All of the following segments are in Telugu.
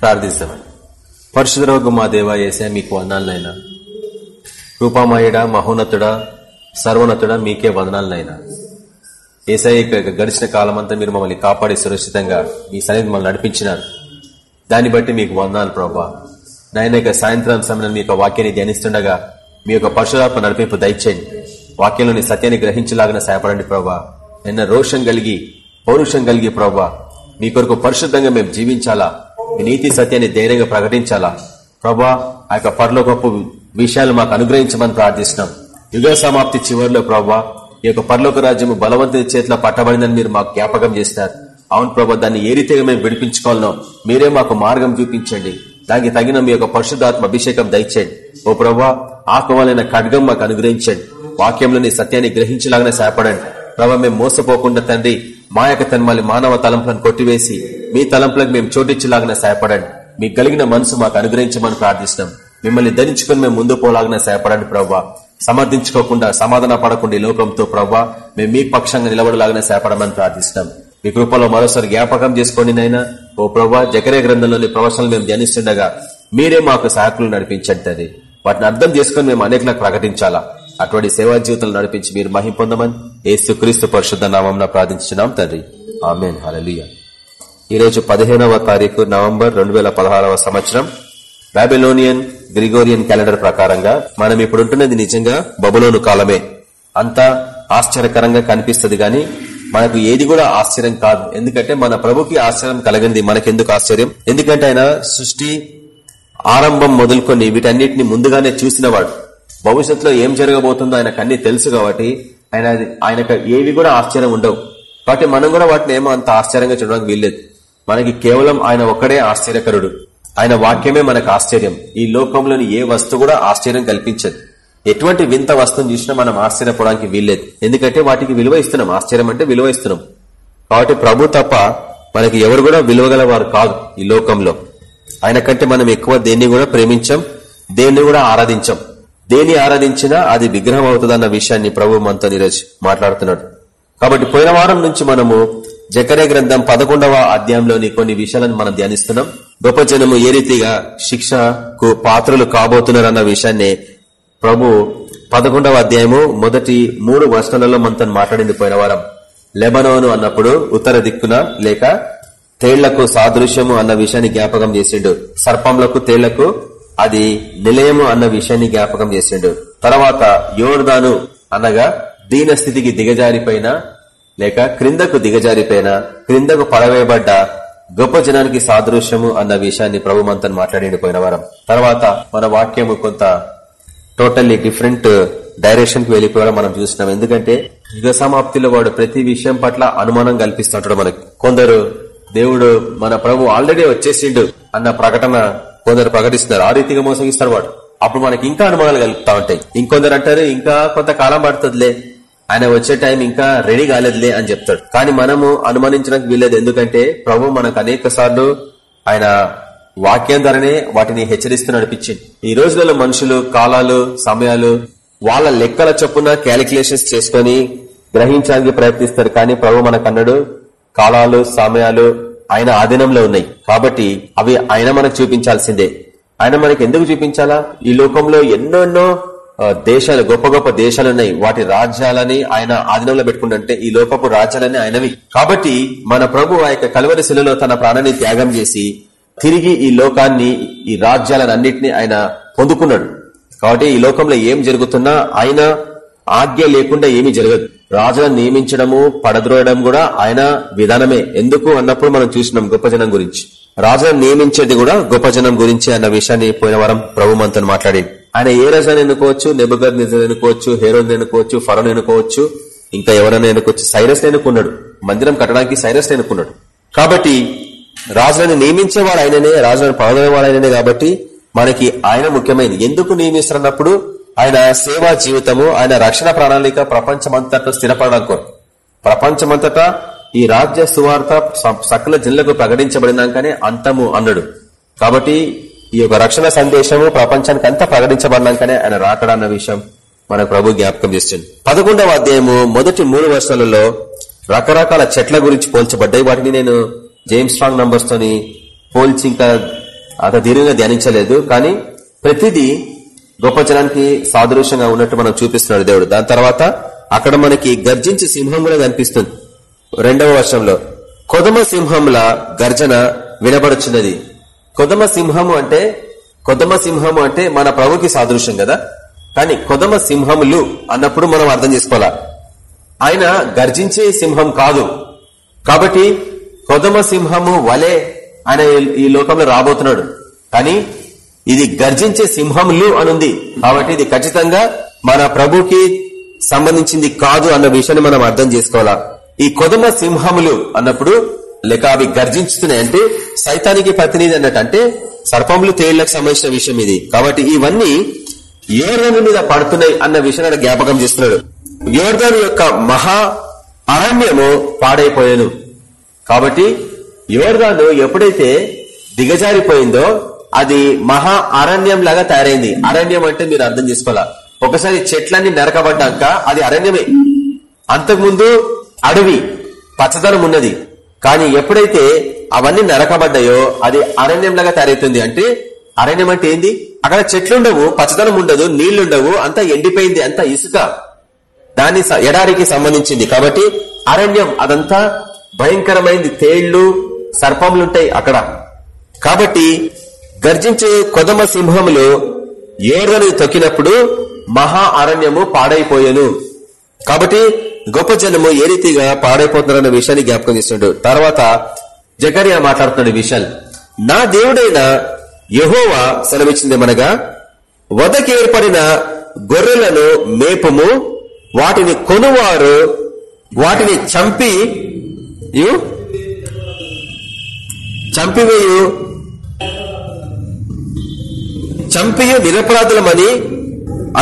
ప్రార్థిస్తామని పరిశుధరోగు మా దేవ ఏసే మీకు వందాలనైనా రూపామాయుడ మహోన్నతుడా సర్వోన్నతుడా మీకే వందనాలనైనా. ఏసఐ గడిచిన కాలం అంతా మీరు మమ్మల్ని కాపాడి సురక్షితంగా మీ సన్నిధి మమ్మల్ని నడిపించినారు. దాన్ని బట్టి మీకు వందనాలు ప్రభా. నాయన యొక్క సాయంత్రం సమయంలో మీ యొక్క వాక్యాన్ని ధ్యానిస్తుండగా మీ యొక్క పరశురాత్మ నడిపింపు దయచేయండి. వాక్యంలోని సత్యాన్ని గ్రహించలాగిన సహాయపడండి ప్రభా. నిన్న రోషం కలిగి పౌరుషం కలిగి ప్రభా. మీ కొరకు పరిశుద్ధంగా మేము జీవించాలా? నీతి సత్యాన్ని ధైర్యంగా ప్రకటించాలా? ప్రభా ఆ యొక్క పరలోకపు విషయాలు మాకు అనుగ్రహించమని ప్రార్థిస్తున్నాం. యుగ సమాప్తి చివరిలో ప్రభా ఈ యొక్క పరలోక రాజ్యము బలవంతుని చేతిలో పట్టబడిందని మీరు మాకు జ్ఞాపకం చేస్తారు. అవును ప్రభా దాన్ని ఏ రీతిగా మేము విడిపించుకోవాలనో మీరే మాకు మార్గం చూపించండి. దానికి తగిన మీ యొక్క పరిశుద్ధాత్మ అభిషేకం దయచేయండి. ఓ ప్రభా ఆకువలైన ఖడ్గం మాకు అనుగ్రహించండి. వాక్యంలోని సత్యాన్ని గ్రహించలాగానే సహాయపడండి. ప్రభా మేము మోసపోకుండా తండ్రి మా యొక్క తన్మల్ని మానవ తలంపులను కొట్టివేసి మీ తలంపులకు మేము చోటిచ్చేలాగా సహాయపడండి. మీకు కలిగిన మనసు మాకు అనుగ్రహించమని ప్రార్థిస్తున్నాం. మిమ్మల్ని ధరించుకుని మేము ముందు పోలాగానే సహాయపడండి ప్రవ్వా. సమర్థించుకోకుండా సమాధాన పడకుండా ఈ లోకంతో ప్రవ్వా మేము మీ పక్షంగా నిలబడలాగానే సహాయపడమని ప్రార్థిస్తున్నాం. మీ కృపలో మరోసారి జ్ఞాపకం చేసుకోండి నైనా ఓ ప్రభా జకరే గ్రంథంలోని ప్రవచనలు మేము ధ్యానిస్తుండగా మీరే మాకు సహాయకులు నడిపించండి వాటిని అర్థం చేసుకుని మేము అనేకలకు ప్రకటించాలా. అటువంటి సేవా జీవితాలు నడిపించి మీరు మహిం పొందమని ఏసుక్రీస్తు పరిశుద్ధ నామం ప్రార్థించినాం తండ్రి. ఆమెన్. హలలియ ఈరోజు పదిహేనవ తారీఖు నవంబర్ రెండు సంవత్సరం. బాబిలోనియన్ గ్రిగోరియన్ క్యాలెండర్ ప్రకారంగా మనం ఇప్పుడు ఉంటున్నది నిజంగా బబులోను కాలమే. అంతా ఆశ్చర్యకరంగా కనిపిస్తుంది గాని మనకు ఏది కూడా ఆశ్చర్యం కాదు. ఎందుకంటే మన ప్రభుకి ఆశ్చర్యం కలిగింది మనకెందుకు ఆశ్చర్యం? ఎందుకంటే ఆయన సృష్టి ఆరంభం మొదలుకొని వీటన్నిటిని ముందుగానే చూసినవాడు. భవిష్యత్తులో ఏం జరగబోతుందో ఆయనకు అన్ని తెలుసు కాబట్టి ఆయన ఆయనకు ఏవి కూడా ఆశ్చర్యం ఉండవు. కాబట్టి మనం కూడా వాటిని ఏమో అంత ఆశ్చర్యంగా చూడడానికి వీల్లేదు. మనకి కేవలం ఆయన ఒక్కడే ఆశ్చర్యకరుడు. ఆయన వాక్యమే మనకు ఆశ్చర్యం. ఈ లోకంలోని ఏ వస్తువు కూడా ఆశ్చర్యం కల్పించదు. ఎటువంటి వింత వస్తువుని చూసినా మనం ఆశ్చర్యపోవడానికి వీల్లేదు. ఎందుకంటే వాటికి విలువ ఇస్తున్నాం. ఆశ్చర్యం అంటే విలువ ఇస్తున్నాం. కాబట్టి ప్రభు తప్ప మనకి ఎవరు కూడా విలువగల వారు కాదు ఈ లోకంలో. ఆయన కంటే మనం ఎక్కువ దేన్ని కూడా ప్రేమించం దేన్ని కూడా ఆరాధించం. దేని ఆరాధించినా అది విగ్రహం అవుతుందన్న విషయాన్ని ప్రభు మనతో ఈరోజు మాట్లాడుతున్నాడు. కాబట్టి పోయిన వారం నుంచి మనము జకరే గ్రంథం పదకొండవ అధ్యాయంలోని కొన్ని విషయాలను మనం ధ్యానిస్తున్నాం. గొప్ప జనము ఏ రీతిగా శిక్షకు పాత్రలు కాబోతున్నారన్న విషయాన్ని ప్రభు పదకొండవ అధ్యాయము మొదటి మూడు వర్షాలలో మనతో మాట్లాడింది పోయిన వారం. లెబనోను అన్నప్పుడు ఉత్తర దిక్కున లేక తేళ్ళకు సాదృశ్యము అన్న విషయాన్ని జ్ఞాపకం చేసిండు. సర్పంలకు తేళ్ళకు అది నిలయము అన్న విషయాన్ని జ్ఞాపకం చేసిండు. తర్వాత యోర్దాను అనగా దీన స్థితికి దిగజారిపోయిన లేక క్రిందకు దిగజారిపోయిన క్రిందకు పడవేయబడ్డ గొప్ప జనానికి సాదృశ్యము అన్న విషయాన్ని ప్రభు మంతన్ మాట్లాడి పోయిన వారం. తర్వాత మన వాక్యము కొంత టోటల్లీ డిఫరెంట్ డైరెక్షన్కి వెళ్ళిపోవడం మనం చూస్తున్నాం ఎందుకంటే యుగ సమాప్తిలో వాడు ప్రతి విషయం పట్ల అనుమానం కల్పిస్తుంటాడు మనకి. కొందరు దేవుడు మన ప్రభు ఆల్రెడీ వచ్చేసిండు అన్న ప్రకటన కొందరు ప్రకటిస్తున్నారు. ఆ రీతిగా మోసగిస్తారు వాడు. అప్పుడు మనకి ఇంకా అనుమానాలు కలుగుతా ఉంటాయి. ఇంకొందరు అంటారు ఇంకా కొంతకాలం పడుతుందిలే. ఆయన వచ్చే టైం ఇంకా రెడీ కాలేదులే అని చెప్తాడు. కానీ మనము అనుమానించడానికి వీల్లేదు. ఎందుకంటే ప్రభు మనకు అనేక ఆయన వాక్యం ధరనే వాటిని హెచ్చరిస్తూ నడిపించింది ఈ రోజులలో మనుషులు కాలాలు సమయాలు వాళ్ళ లెక్కల చొప్పున క్యాలిక్యులేషన్స్ చేసుకుని గ్రహించడానికి ప్రయత్నిస్తారు. కానీ ప్రభు మనకన్నాడు కాలాలు సమయాలు ఆయన ఆధీనంలో ఉన్నాయి. కాబట్టి అవి ఆయన మనకు చూపించాల్సిందే. ఆయన మనకి ఎందుకు చూపించాలా? ఈ లోకంలో ఎన్నెన్నో దేశాలు గొప్ప గొప్ప దేశాలు ఉన్నాయి. వాటి రాజ్యాలని ఆయన ఆధీనంలో పెట్టుకుంటుంటే ఈ లోకపు రాజ్యాలని ఆయనవి. కాబట్టి మన ప్రభు ఆ యొక్క కలవరి శిలలో తన ప్రాణాన్ని త్యాగం చేసి తిరిగి ఈ లోకాన్ని ఈ రాజ్యాలను అన్నింటినీ ఆయన పొందుకున్నాడు. కాబట్టి ఈ లోకంలో ఏం జరుగుతున్నా ఆయన ఆజ్ఞ లేకుండా ఏమీ జరగదు. రాజులను నియమించడము పడద్రోయడం కూడా ఆయన విధానమే. ఎందుకు అన్నప్పుడు మనం చూసినాం గొప్ప జనం గురించి. రాజులను నియమించేది కూడా గొప్ప జనం గురించి అన్న విషయాన్ని పోయిన వారం ప్రభు మనతో మాట్లాడి ఆయన ఏ రజాన్ని ఎన్నుకోవచ్చు? నెబుగర్ నిజం ఎన్నుకోవచ్చు హేరోన్ ఎన్నుకోవచ్చు ఫరోన్ ఎన్నుకోవచ్చు ఇంకా ఎవరైనా ఎన్నుకోవచ్చు? సైరస్ ఎన్నుకున్నాడు. మందిరం కట్టడానికి సైరస్ ఎన్నుకున్నాడు. కాబట్టి రాజులను నియమించేవాడు ఆయననే రాజులను పడదనేవాడు ఆయననే కాబట్టి మనకి ఆయన ముఖ్యమైనది. ఎందుకు నియమిస్తున్నప్పుడు ఆయన సేవా జీవితము ఆయన రక్షణ ప్రణాళిక ప్రపంచమంతటా స్థిరపడడం కోరు ప్రపంచమంతటా ఈ రాజ్య సువార్త సకల జిల్లకు ప్రకటించబడినాకనే అంతము అన్నాడు. కాబట్టి ఈ యొక్క రక్షణ సందేశము ప్రపంచానికి అంతా ప్రకటించబడినాకనే ఆయన రాకడన్న విషయం మన ప్రభు జ్ఞాపకం చేస్తుంది. పదకొండవ అధ్యాయము మొదటి మూడు వర్షాలలో రకరకాల చెట్ల గురించి పోల్చబడ్డాయి. వాటిని నేను జేమ్స్ స్ట్రాంగ్ నంబర్స్ తోని పోల్చి ఇంకా అంత దీర్ఘంగా ధ్యానించలేదు. కానీ ప్రతిదీ గొప్ప జనానికి సాదృశ్యంగా ఉన్నట్టు మనం చూపిస్తున్నాడు దేవుడు. దాని తర్వాత అక్కడ మనకి గర్జించి సింహం కూడా కనిపిస్తుంది. రెండవ వర్షంలో కొదమ సింహంల గర్జన వినబడుచున్నది. కొదమ సింహము అంటే కొదమ సింహము అంటే మన ప్రభుకి సాదృశ్యం కదా? కానీ కొదమ సింహములు అన్నప్పుడు మనం అర్థం చేసుకోవాలా. ఆయన గర్జించే సింహం కాదు. కాబట్టి కొదమ సింహము వలె ఆయన ఈ లోకంలో రాబోతున్నాడు. కానీ ఇది గర్జించే సింహములు అనుంది. కాబట్టి ఇది ఖచ్చితంగా మన ప్రభుకి సంబంధించింది కాదు అన్న విషయాన్ని మనం అర్థం చేసుకోవాలా. ఈ కొదమ సింహములు అన్నప్పుడు లేక అవి గర్జించుతున్నాయి అంటే సైతానికి ప్రతినిధి అన్నట్టు అంటే సర్పములు తేళ్ళకు సంబంధించిన విషయం ఇది. కాబట్టి ఇవన్నీ యోర్ధను మీద పడుతున్నాయి అన్న విషయాన్ని జ్ఞాపకం చేస్తున్నాడు. యోర్ధను యొక్క మహా అరణ్యము పాడైపోయాను. కాబట్టి యోర్ధాను ఎప్పుడైతే దిగజారిపోయిందో అది మహా అరణ్యం లాగా తయారైంది. అరణ్యం అంటే మీరు అర్థం చేసుకోవాలా? ఒకసారి చెట్లన్నీ నరకబడ్డాక అది అరణ్యమే. అంతకుముందు అడవి పచ్చదనం ఉన్నది. కానీ ఎప్పుడైతే అవన్నీ నరకబడ్డాయో అది అరణ్యం లాగా తయారైతుంది. అంటే అరణ్యం అంటే ఏంది? అక్కడ చెట్లుండవు పచ్చదనం ఉండదు నీళ్ళుండవు అంతా ఎండిపోయింది అంతా ఇసుక. దాని ఎడారికి సంబంధించింది. కాబట్టి అరణ్యం అదంతా భయంకరమైంది. తేళ్ళు సర్పములుంటాయి అక్కడ. కాబట్టి గర్జించే కొదమ సింహములు ఏర్రని తొక్కినప్పుడు మహా అరణ్యము పాడైపోయాను. కాబట్టి గొప్ప జనము ఏ రీతిగా పాడైపోతున్నారన్న విషయాన్ని జ్ఞాపకం చేస్తున్నాడు తర్వాత జకరియా మాట్లాడుతున్నాడు విషయాలు నా దేవుడైన యహోవా సెలవిచ్చిందేమనగా వదకి ఏర్పడిన గొర్రెలను మేపుము వాటిని కొనువారు వాటిని చంపి చంపివేయు. చంపే నిరపరాధులమని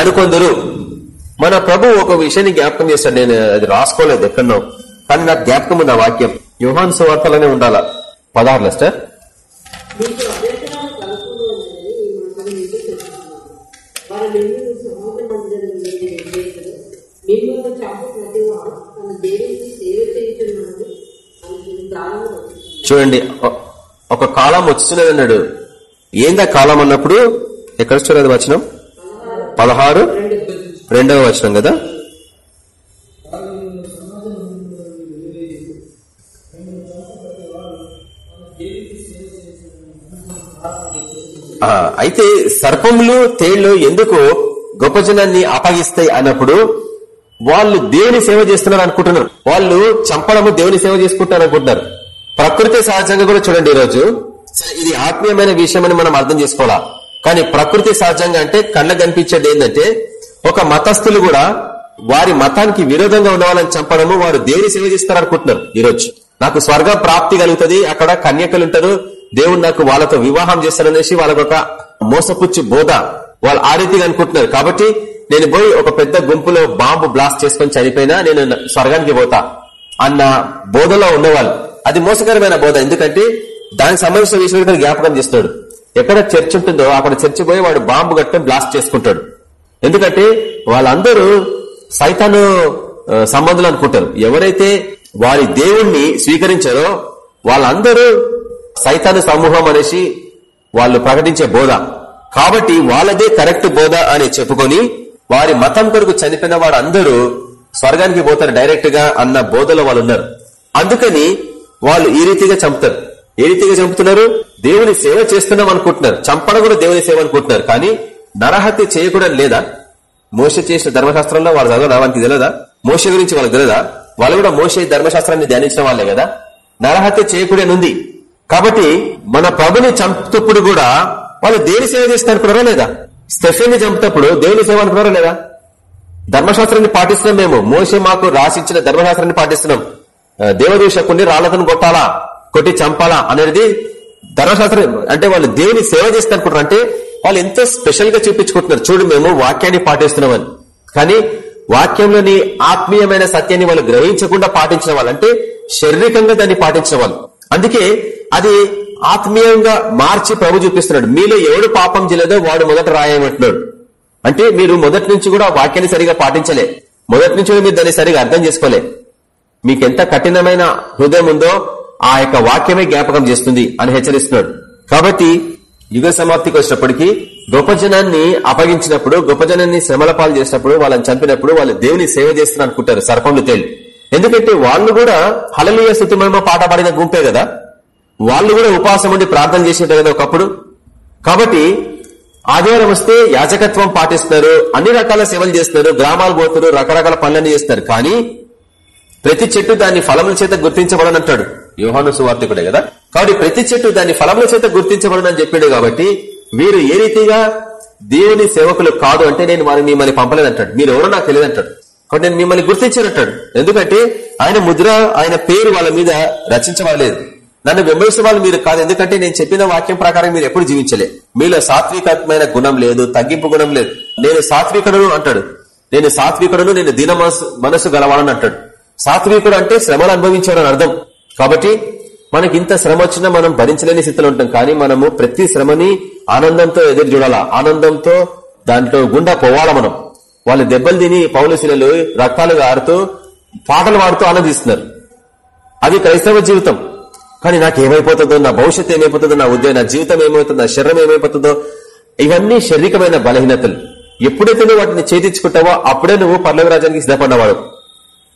అనుకొందరు. మన ప్రభు ఒక విషయాన్ని జ్ఞాపకం చేస్తాడు నేను అది రాసుకోలేదు ఎక్కడో కానీ నాకు జ్ఞాపకం ఉన్న వాక్యం. యుహాన్ సువార్తలోనే ఉండాలా. పదహారు లెస్టర్. చూడండి ఒక కాలం వచ్చినది అన్నాడు. ఏందా కాలం అన్నప్పుడు? ఎక్కడ చూడదు వచనం? పదహారు రెండవ వచనం కదా? అయితే సర్పములు తేళ్ళు ఎందుకు గొప్ప జనాన్ని అపగిస్తాయి అన్నప్పుడు వాళ్ళు దేవుని సేవ చేస్తున్నారు అనుకుంటున్నారు. వాళ్ళు చంపడము దేవుని సేవ చేసుకుంటారు అనుకుంటున్నారు. ప్రకృతి సహజంగా కూడా చూడండి ఈరోజు. ఇది ఆత్మీయమైన విషయం అని మనం అర్థం చేసుకోవాలా? కానీ ప్రకృతి సహజంగా అంటే కళ్ళ కనిపించేది ఏంటంటే ఒక మతస్థులు కూడా వారి మతానికి విరోధంగా ఉన్న వాళ్ళని చంపడము వారు దేవుని సేవ చేస్తారు అనుకుంటున్నారు ఈరోజు. నాకు స్వర్గ ప్రాప్తి కలుగుతుంది అక్కడ కన్యకలు ఉంటారు దేవుడు నాకు వాళ్ళతో వివాహం చేస్తారనేసి వాళ్ళకు ఒక మోసపుచ్చి బోధ వాళ్ళు ఆ రీతిగా అనుకుంటున్నారు. కాబట్టి నేను పోయి ఒక పెద్ద గుంపులో బాంబు బ్లాస్ట్ చేసుకుని చనిపోయినా నేను స్వర్గానికి పోతా అన్న బోధలో ఉన్నవాళ్ళు. అది మోసకరమైన బోధ. ఎందుకంటే దానికి సంబంధించిన విషయం జ్ఞాపకం చేస్తాడు ఎక్కడ చర్చ్ ఉంటుందో అక్కడ చర్చ్ పోయి వాడు బాంబు కట్టడం బ్లాస్ట్ చేసుకుంటాడు. ఎందుకంటే వాళ్ళందరూ సైతాను సంబంధులు అనుకుంటారు. ఎవరైతే వారి దేవుణ్ణి స్వీకరించారో వాళ్ళందరూ సైతాను సమూహం అనేసి వాళ్ళు ప్రకటించే బోధ. కాబట్టి వాళ్ళదే కరెక్ట్ బోధ అని చెప్పుకొని వారి మతం కొరకు చనిపోయిన వాడు అందరూ స్వర్గానికి పోతారు డైరెక్ట్గా అన్న బోధలో వాళ్ళు ఉన్నారు అందుకని వాళ్ళు ఈ రీతిగా చంపుతారు. ఏ రీతిగా చంపుతున్నారు? దేవుని సేవ చేస్తున్నాం అనుకుంటున్నారు. చంపడం కూడా దేవుని సేవ అనుకుంటున్నారు. కానీ నరహత్య చేయకూడదు లేదా? మోస చేసిన ధర్మశాస్త్రంలో వాళ్ళు చదవదా వాళ్ళకి తెలియదా మోస గురించి వాళ్ళకి తెలియదా వాళ్ళు కూడా మోస ధర్మశాస్త్రాన్ని ధ్యానించిన వాళ్ళే కదా? నరహత్య చేయకూడనుంది కాబట్టి మన ప్రభుని చంపుతప్పుడు కూడా వాళ్ళు దేని సేవ చేస్తారు అనుకున్నారా లేదా? స్టెఫెన్ చంపుతప్పుడు దేవుని సేవ అనుకున్నారా లేదా? ధర్మశాస్త్రాన్ని పాటిస్తున్నాం మేము. మోసే మాకు రాసిచ్చిన ధర్మశాస్త్రాన్ని పాటిస్తున్నాం. దేవదూషకుని రాళ్ళతను కొట్టాలా? కొట్టి చంపాలా? అనేది ధర్మశాస్త్రం అంటే వాళ్ళు దేవుని సేవ చేస్తారనుకుంటారు అంటే వాళ్ళు ఎంతో స్పెషల్గా చూపించుకుంటున్నారు. చూడు మేము వాక్యాన్ని పాటిస్తున్నామని. కానీ వాక్యంలోని ఆత్మీయమైన సత్యాన్ని వాళ్ళు గ్రహించకుండా పాటించిన వాళ్ళంటే శారీరకంగా దాన్ని పాటించిన వాళ్ళు. అందుకే అది ఆత్మీయంగా మార్చి ప్రభు చూపిస్తున్నాడు. మీలో ఎవడు పాపం చేయలేదో వాడు మొదట రాయమంటున్నాడు. అంటే మీరు మొదటి నుంచి కూడా వాక్యాన్ని సరిగా పాటించలే. మొదటి నుంచి మీరు దాన్ని సరిగా అర్థం చేసుకోలే. మీకెంత కఠినమైన హృదయం ఉందో ఆ యొక్క వాక్యమే జ్ఞాపకం చేస్తుంది అని హెచ్చరిస్తున్నాడు. కాబట్టి యుగ సమాప్తికి వచ్చినప్పటికీ గొప్ప జనాన్ని అప్పగించినప్పుడు గొప్ప జనాన్ని శ్రమల పాలు చేసినప్పుడు వాళ్ళని చంపినప్పుడు వాళ్ళు దేవుని సేవ చేస్తున్నారు అనుకుంటారు సర్పంలు తేలి. ఎందుకంటే వాళ్ళు కూడా హలలీయ స్థుతిమేమో పాట పాడిన గుంపే కదా. వాళ్ళు కూడా ఉపవాసం ఉండి ప్రార్థన చేసేటారు కదా ఒకప్పుడు. కాబట్టి ఆదివారం వస్తే యాజకత్వం పాటిస్తున్నారు అన్ని రకాల సేవలు చేస్తున్నారు గ్రామాలు పోతున్నారు రకరకాల పనులన్నీ చేస్తారు కానీ ప్రతి చెట్టు దాని ఫలముల చేత గుర్తించబడనంటాడు. యోహాను సువార్తికుడే కదా? కాబట్టి ప్రతి చెట్టు దాని ఫలముల చేత గుర్తించబడనని చెప్పాడు కాబట్టి మీరు ఏ రీతిగా దేవుని సేవకులు కాదు అంటే నేను వారిని మిమ్మల్ని పంపలేదంటాడు. మీరు ఎవరో నాకు తెలియదంటాడు. కాబట్టి నేను మిమ్మల్ని గుర్తించానంటాడు. ఎందుకంటే ఆయన ముద్ర ఆయన పేరు వాళ్ళ మీద రచించబడలేదు. నన్ను వెంబడిస్తున్న వాళ్ళు మీరు కాదు. ఎందుకంటే నేను చెప్పిన వాక్యం ప్రకారం మీరు ఎప్పుడు జీవించలే. మీలో సాత్వికమైన గుణం లేదు తగ్గింపు గుణం లేదు. నేను సాత్వికుడును అంటాడు. నేను సాత్వికుడును నేను దీన మనసు మనసు గలవాలని అంటాడు. సాత్వికుడు అంటే శ్రమలు అనుభవించాడని అర్థం. కాబట్టి మనకి ఇంత శ్రమ వచ్చినా మనం భరించలేని స్థితిలో ఉంటాం. కానీ మనము ప్రతి శ్రమని ఆనందంతో ఎదురు చూడాలా? ఆనందంతో దాంట్లో గుండా పోవాలా మనం? వాళ్ళు దెబ్బలు తిని పౌలశిలలు రక్తాలు ఆడుతూ పాటలు పాడుతూ ఆనందిస్తున్నారు. అది క్రైస్తవ జీవితం. కానీ నాకు ఏమైపోతుందో నా భవిష్యత్తు ఏమైపోతుందో? నా ఉద్యోగం నా జీవితం ఏమైపోతుందో? నా శరీరం ఏమైపోతుందో? ఇవన్నీ శారీరకమైన బలహీనతలు. ఎప్పుడైతే నువ్వు వాటిని చేతించుకుంటావో అప్పుడే నువ్వు పర్లవ రాజ్యానికి సిద్ధపడినవాడు.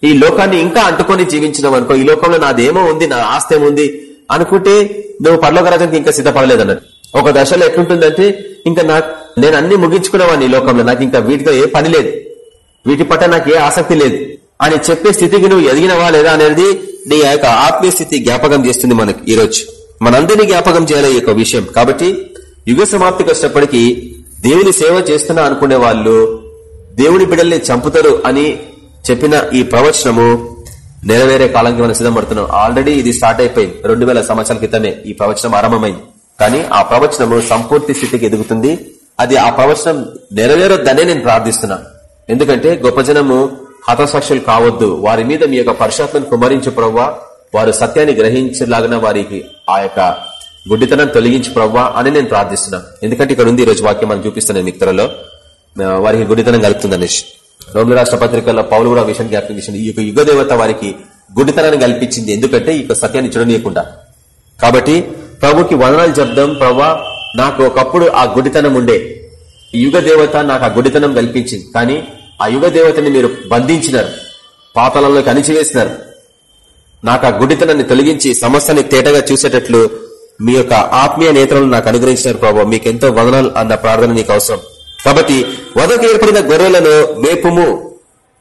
ఈ లోకాన్ని ఇంకా అంటుకొని జీవించినావు అనుకో ఈ లోకంలో నాదేమో ఉంది నా ఆస్తి ఏముంది అనుకుంటే నువ్వు పర్లోక రాజ్యానికి ఇంకా సిద్ధపడలేదన్నట్టు ఒక దశలో ఎట్లుంటుందంటే ఇంకా నాకు నేను అన్ని ముగించుకునేవాడిని ఈ లోకంలో. నాకు ఇంకా వీటితో ఏ పని లేదు. వీటి పట్ల నాకు ఏ ఆసక్తి లేదు. అని చెప్పే స్థితికి నువ్వు ఎదిగినవా లేదా అనేది నీ యొక్క ఆత్మీయ స్థితి జ్ఞాపకం చేస్తుంది మనకి ఈ రోజు మనందరినీ జ్ఞాపకం చేయాలి ఈ యొక్క విషయం. కాబట్టి యుగ సమాప్తికి వచ్చినప్పటికీ దేవుని సేవ చేస్తున్నా అనుకునే వాళ్ళు దేవుని బిడ్డల్ని చంపుతారు అని చెప్పిన ఈ ప్రవచనము నెరవేరే కాలానికి మనం సిద్ధపడుతున్నాం. ఆల్రెడీ ఇది స్టార్ట్ అయిపోయింది. రెండు వేల సంవత్సరాల క్రితమే ఈ ప్రవచనం ఆరంభమైంది. కానీ ఆ ప్రవచనము సంపూర్తి స్థితికి ఎదుగుతుంది. అది ఆ ప్రవచనం నెరవేరొద్దనే నేను ప్రార్థిస్తున్నా ఎందుకంటే గొప్ప జనము హతసాక్షులు కావద్దు. వారి మీద మీ యొక్క పరిశాత్మను కుమరించు ప్రవ్వా. వారు సత్యాన్ని గ్రహించలాగిన వారికి ఆ యొక్క గుడ్డితనం తొలగించు ప్రవ్వా అని నేను ప్రార్థిస్తున్నా ఎందుకంటే ఇక్కడ ఉంది ఈ రోజు వాక్యం మనం చూపిస్తాను మీకు వారికి గుడితనం కలుగుతుంది అనేసి రోమిల రాష్ట్ర పత్రికల్లో పౌలు కూడా విషయం జ్ఞాపకం చేసింది ఈ యొక్క యుగ దేవత వారికి గుడితనాన్ని కల్పించింది. ఎందుకంటే ఈ సత్యాన్ని చూడనీయకుండా. కాబట్టి ప్రభుకి వదనాలు చెప్దాం ప్రవ్వా నాకు ఒకప్పుడు ఆ గుడితనం ఉండే. యుగ దేవత నాకు ఆ గుడితనం కల్పించింది. కానీ ఆ యుగ దేవతని మీరు బంధించినారు. పాతలలోకి అణిచివేసినారు. నాకు ఆ గుడితనాన్ని తొలగించి సమస్యని తేటగా చూసేటట్లు మీ యొక్క ఆత్మీయ నేతలను నాకు అనుగ్రహించినారు ప్రభావ మీకు ఎంతో వదనాలు అన్న ప్రార్థన నీకు అవసరం. కాబట్టి వదకు ఏర్పడిన గొర్రెలను మేపుము.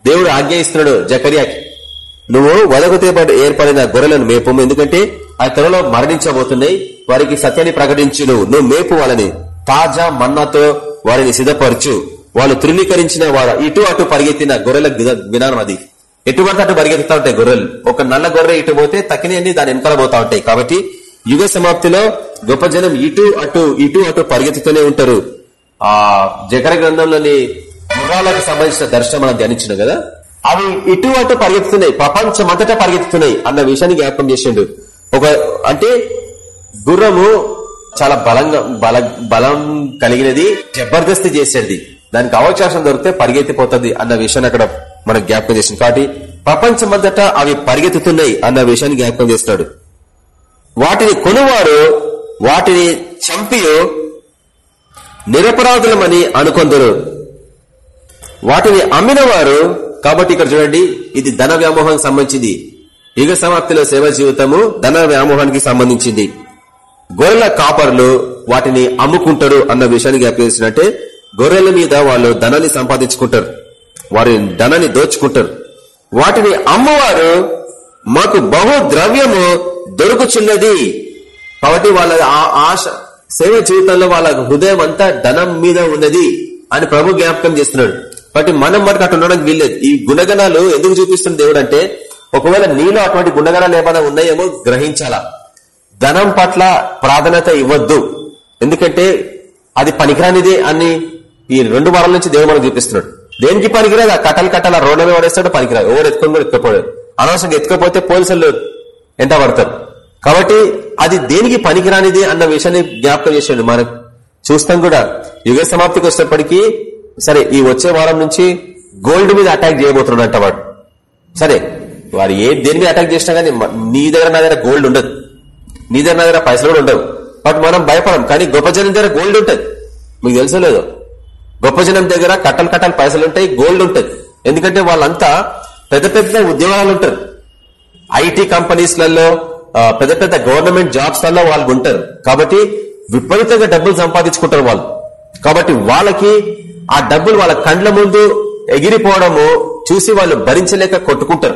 దేవుడు ఆజ్ఞాయిస్తున్నాడు జకర్యాకి నువ్వు వదకు ఏర్పడిన గొర్రెలను మేపుము ఎందుకంటే ఆ త్వరలో మరణించబోతున్నాయి. వారికి సత్యాన్ని ప్రకటించు నువ్వు నువ్వు మేపు వాళ్ళని. తాజా మన్నాతో వారిని సిద్ధపరచు. వాళ్ళు తృణీకరించిన వారు ఇటు అటు పరిగెత్తిన గొర్రెల విధానం అది. ఎటు పడితే అటు పరిగెత్తుతా ఉంటాయి గొర్రెలు. ఒక నల్ల గొర్రె ఇటు పోతే తక్కినన్ని దాని వెనకాల పోతా ఉంటాయి. కాబట్టి యుగ సమాప్తిలో గొప్ప జనం ఇటు అటు ఇటు అటు పరిగెత్తుతూనే ఉంటారు. ఆ జకర గ్రంథంలోని గుర్రాలకు సంబంధించిన దర్శనం మనం ధ్యానించిన కదా? అవి ఇటు అటు పరిగెత్తుతున్నాయి ప్రపంచమంతటా పరిగెత్తుతున్నాయి అన్న విషయాన్ని జ్ఞాపకం చేసిండు. ఒక అంటే గుర్రము చాలా బలంగా బల బలం కలిగినది జబర్దస్తి చేసేది. దానికి అవకాశం దొరికితే పరిగెత్తిపోతుంది అన్న విషయాన్ని అక్కడ మనకు జ్ఞాపకం చేసింది కాబట్టి ప్రపంచమంతటా అవి పరిగెత్తుతున్నాయి అన్న విషయాన్ని జ్ఞాపకం చేస్తున్నాడు. వాటిని కొనువారు వాటిని చంపి నిరపరాధులమని అనుకొందరు. వాటిని అమ్మినవారు కాబట్టి ఇక్కడ చూడండి ఇది ధన వ్యామోహానికి సంబంధించింది. యుగ సమాప్తిలో సేవ జీవితము ధన వ్యామోహానికి సంబంధించింది. గొర్రెల కాపర్లు వాటిని అమ్ముకుంటారు అన్న విషయాన్ని జ్ఞాపించినట్టే గొర్రెల మీద వాళ్ళు ధనాన్ని సంపాదించుకుంటారు. వారి ధనాన్ని దోచుకుంటారు. వాటిని అమ్మవారు మాకు బహు ద్రవ్యము దొరుకుచున్నది. కాబట్టి వాళ్ళ ఆశ సేవ జీవితంలో వాళ్ళ హృదయం అంతా ధనం మీద ఉన్నది అని ప్రభు జ్ఞాపకం చేస్తున్నాడు. కాబట్టి మనం మనకు అటు ఉండడానికి వీల్లేదు. ఈ గుణగణాలు ఎందుకు చూపిస్తుంది దేవుడు అంటే ఒకవేళ నీలో అటువంటి గుణగణాలు ఏమైనా ఉన్నాయేమో గ్రహించాలా? ధనం పట్ల ప్రాధాన్యత ఇవ్వద్దు. ఎందుకంటే అది పనికిరానిదే అని ఈ రెండు వారాల నుంచి దేవుడు మనకు చూపిస్తున్నాడు. దేనికి పనికిరాదు? ఆ కట్టలు కట్టల రోడ్డు మీద పడేస్తాడు పనికిరాదు. ఎవరు ఎత్తుకొని కూడా ఎత్తుకపోయాడు అనవసరంగా ఎత్తుకపోతే పోలీసులు ఎంత పడతారు? కాబట్టి అది దేనికి పనికిరానిది అన్న విషయాన్ని జ్ఞాపకం చేసేయండి. మనం చూస్తాం కూడా. యుగ సమాప్తికి వచ్చేప్పటికీ సరే ఈ వచ్చే వారం నుంచి గోల్డ్ మీద అటాక్ చేయబోతున్నాడంట వాడు. సరే వారు ఏ దేని మీద అటాక్ చేసినా గానీ నీ దగ్గర నా దగ్గర గోల్డ్ ఉండదు. నీ దగ్గర నా దగ్గర పైసలు కూడా ఉండవు. బట్ మనం భయపడం. కానీ గొప్ప జనం దగ్గర గోల్డ్ ఉంటుంది. మీకు తెలుసో లేదు? గొప్ప జనం దగ్గర కట్టలు కట్టలు పైసలు ఉంటాయి గోల్డ్ ఉంటుంది. ఎందుకంటే వాళ్ళంతా పెద్ద పెద్ద ఉద్యోగాలు ఉంటారు. ఐటీ కంపెనీస్లలో పెద్ద పెద్ద గవర్నమెంట్ జాబ్స్ అలా వాళ్ళు ఉంటారు. కాబట్టి విపరీతంగా డబ్బులు సంపాదించుకుంటారు వాళ్ళు. కాబట్టి వాళ్ళకి ఆ డబ్బులు వాళ్ళ కండ్ల ముందు ఎగిరిపోవడము చూసి వాళ్ళు భరించలేక కొట్టుకుంటారు.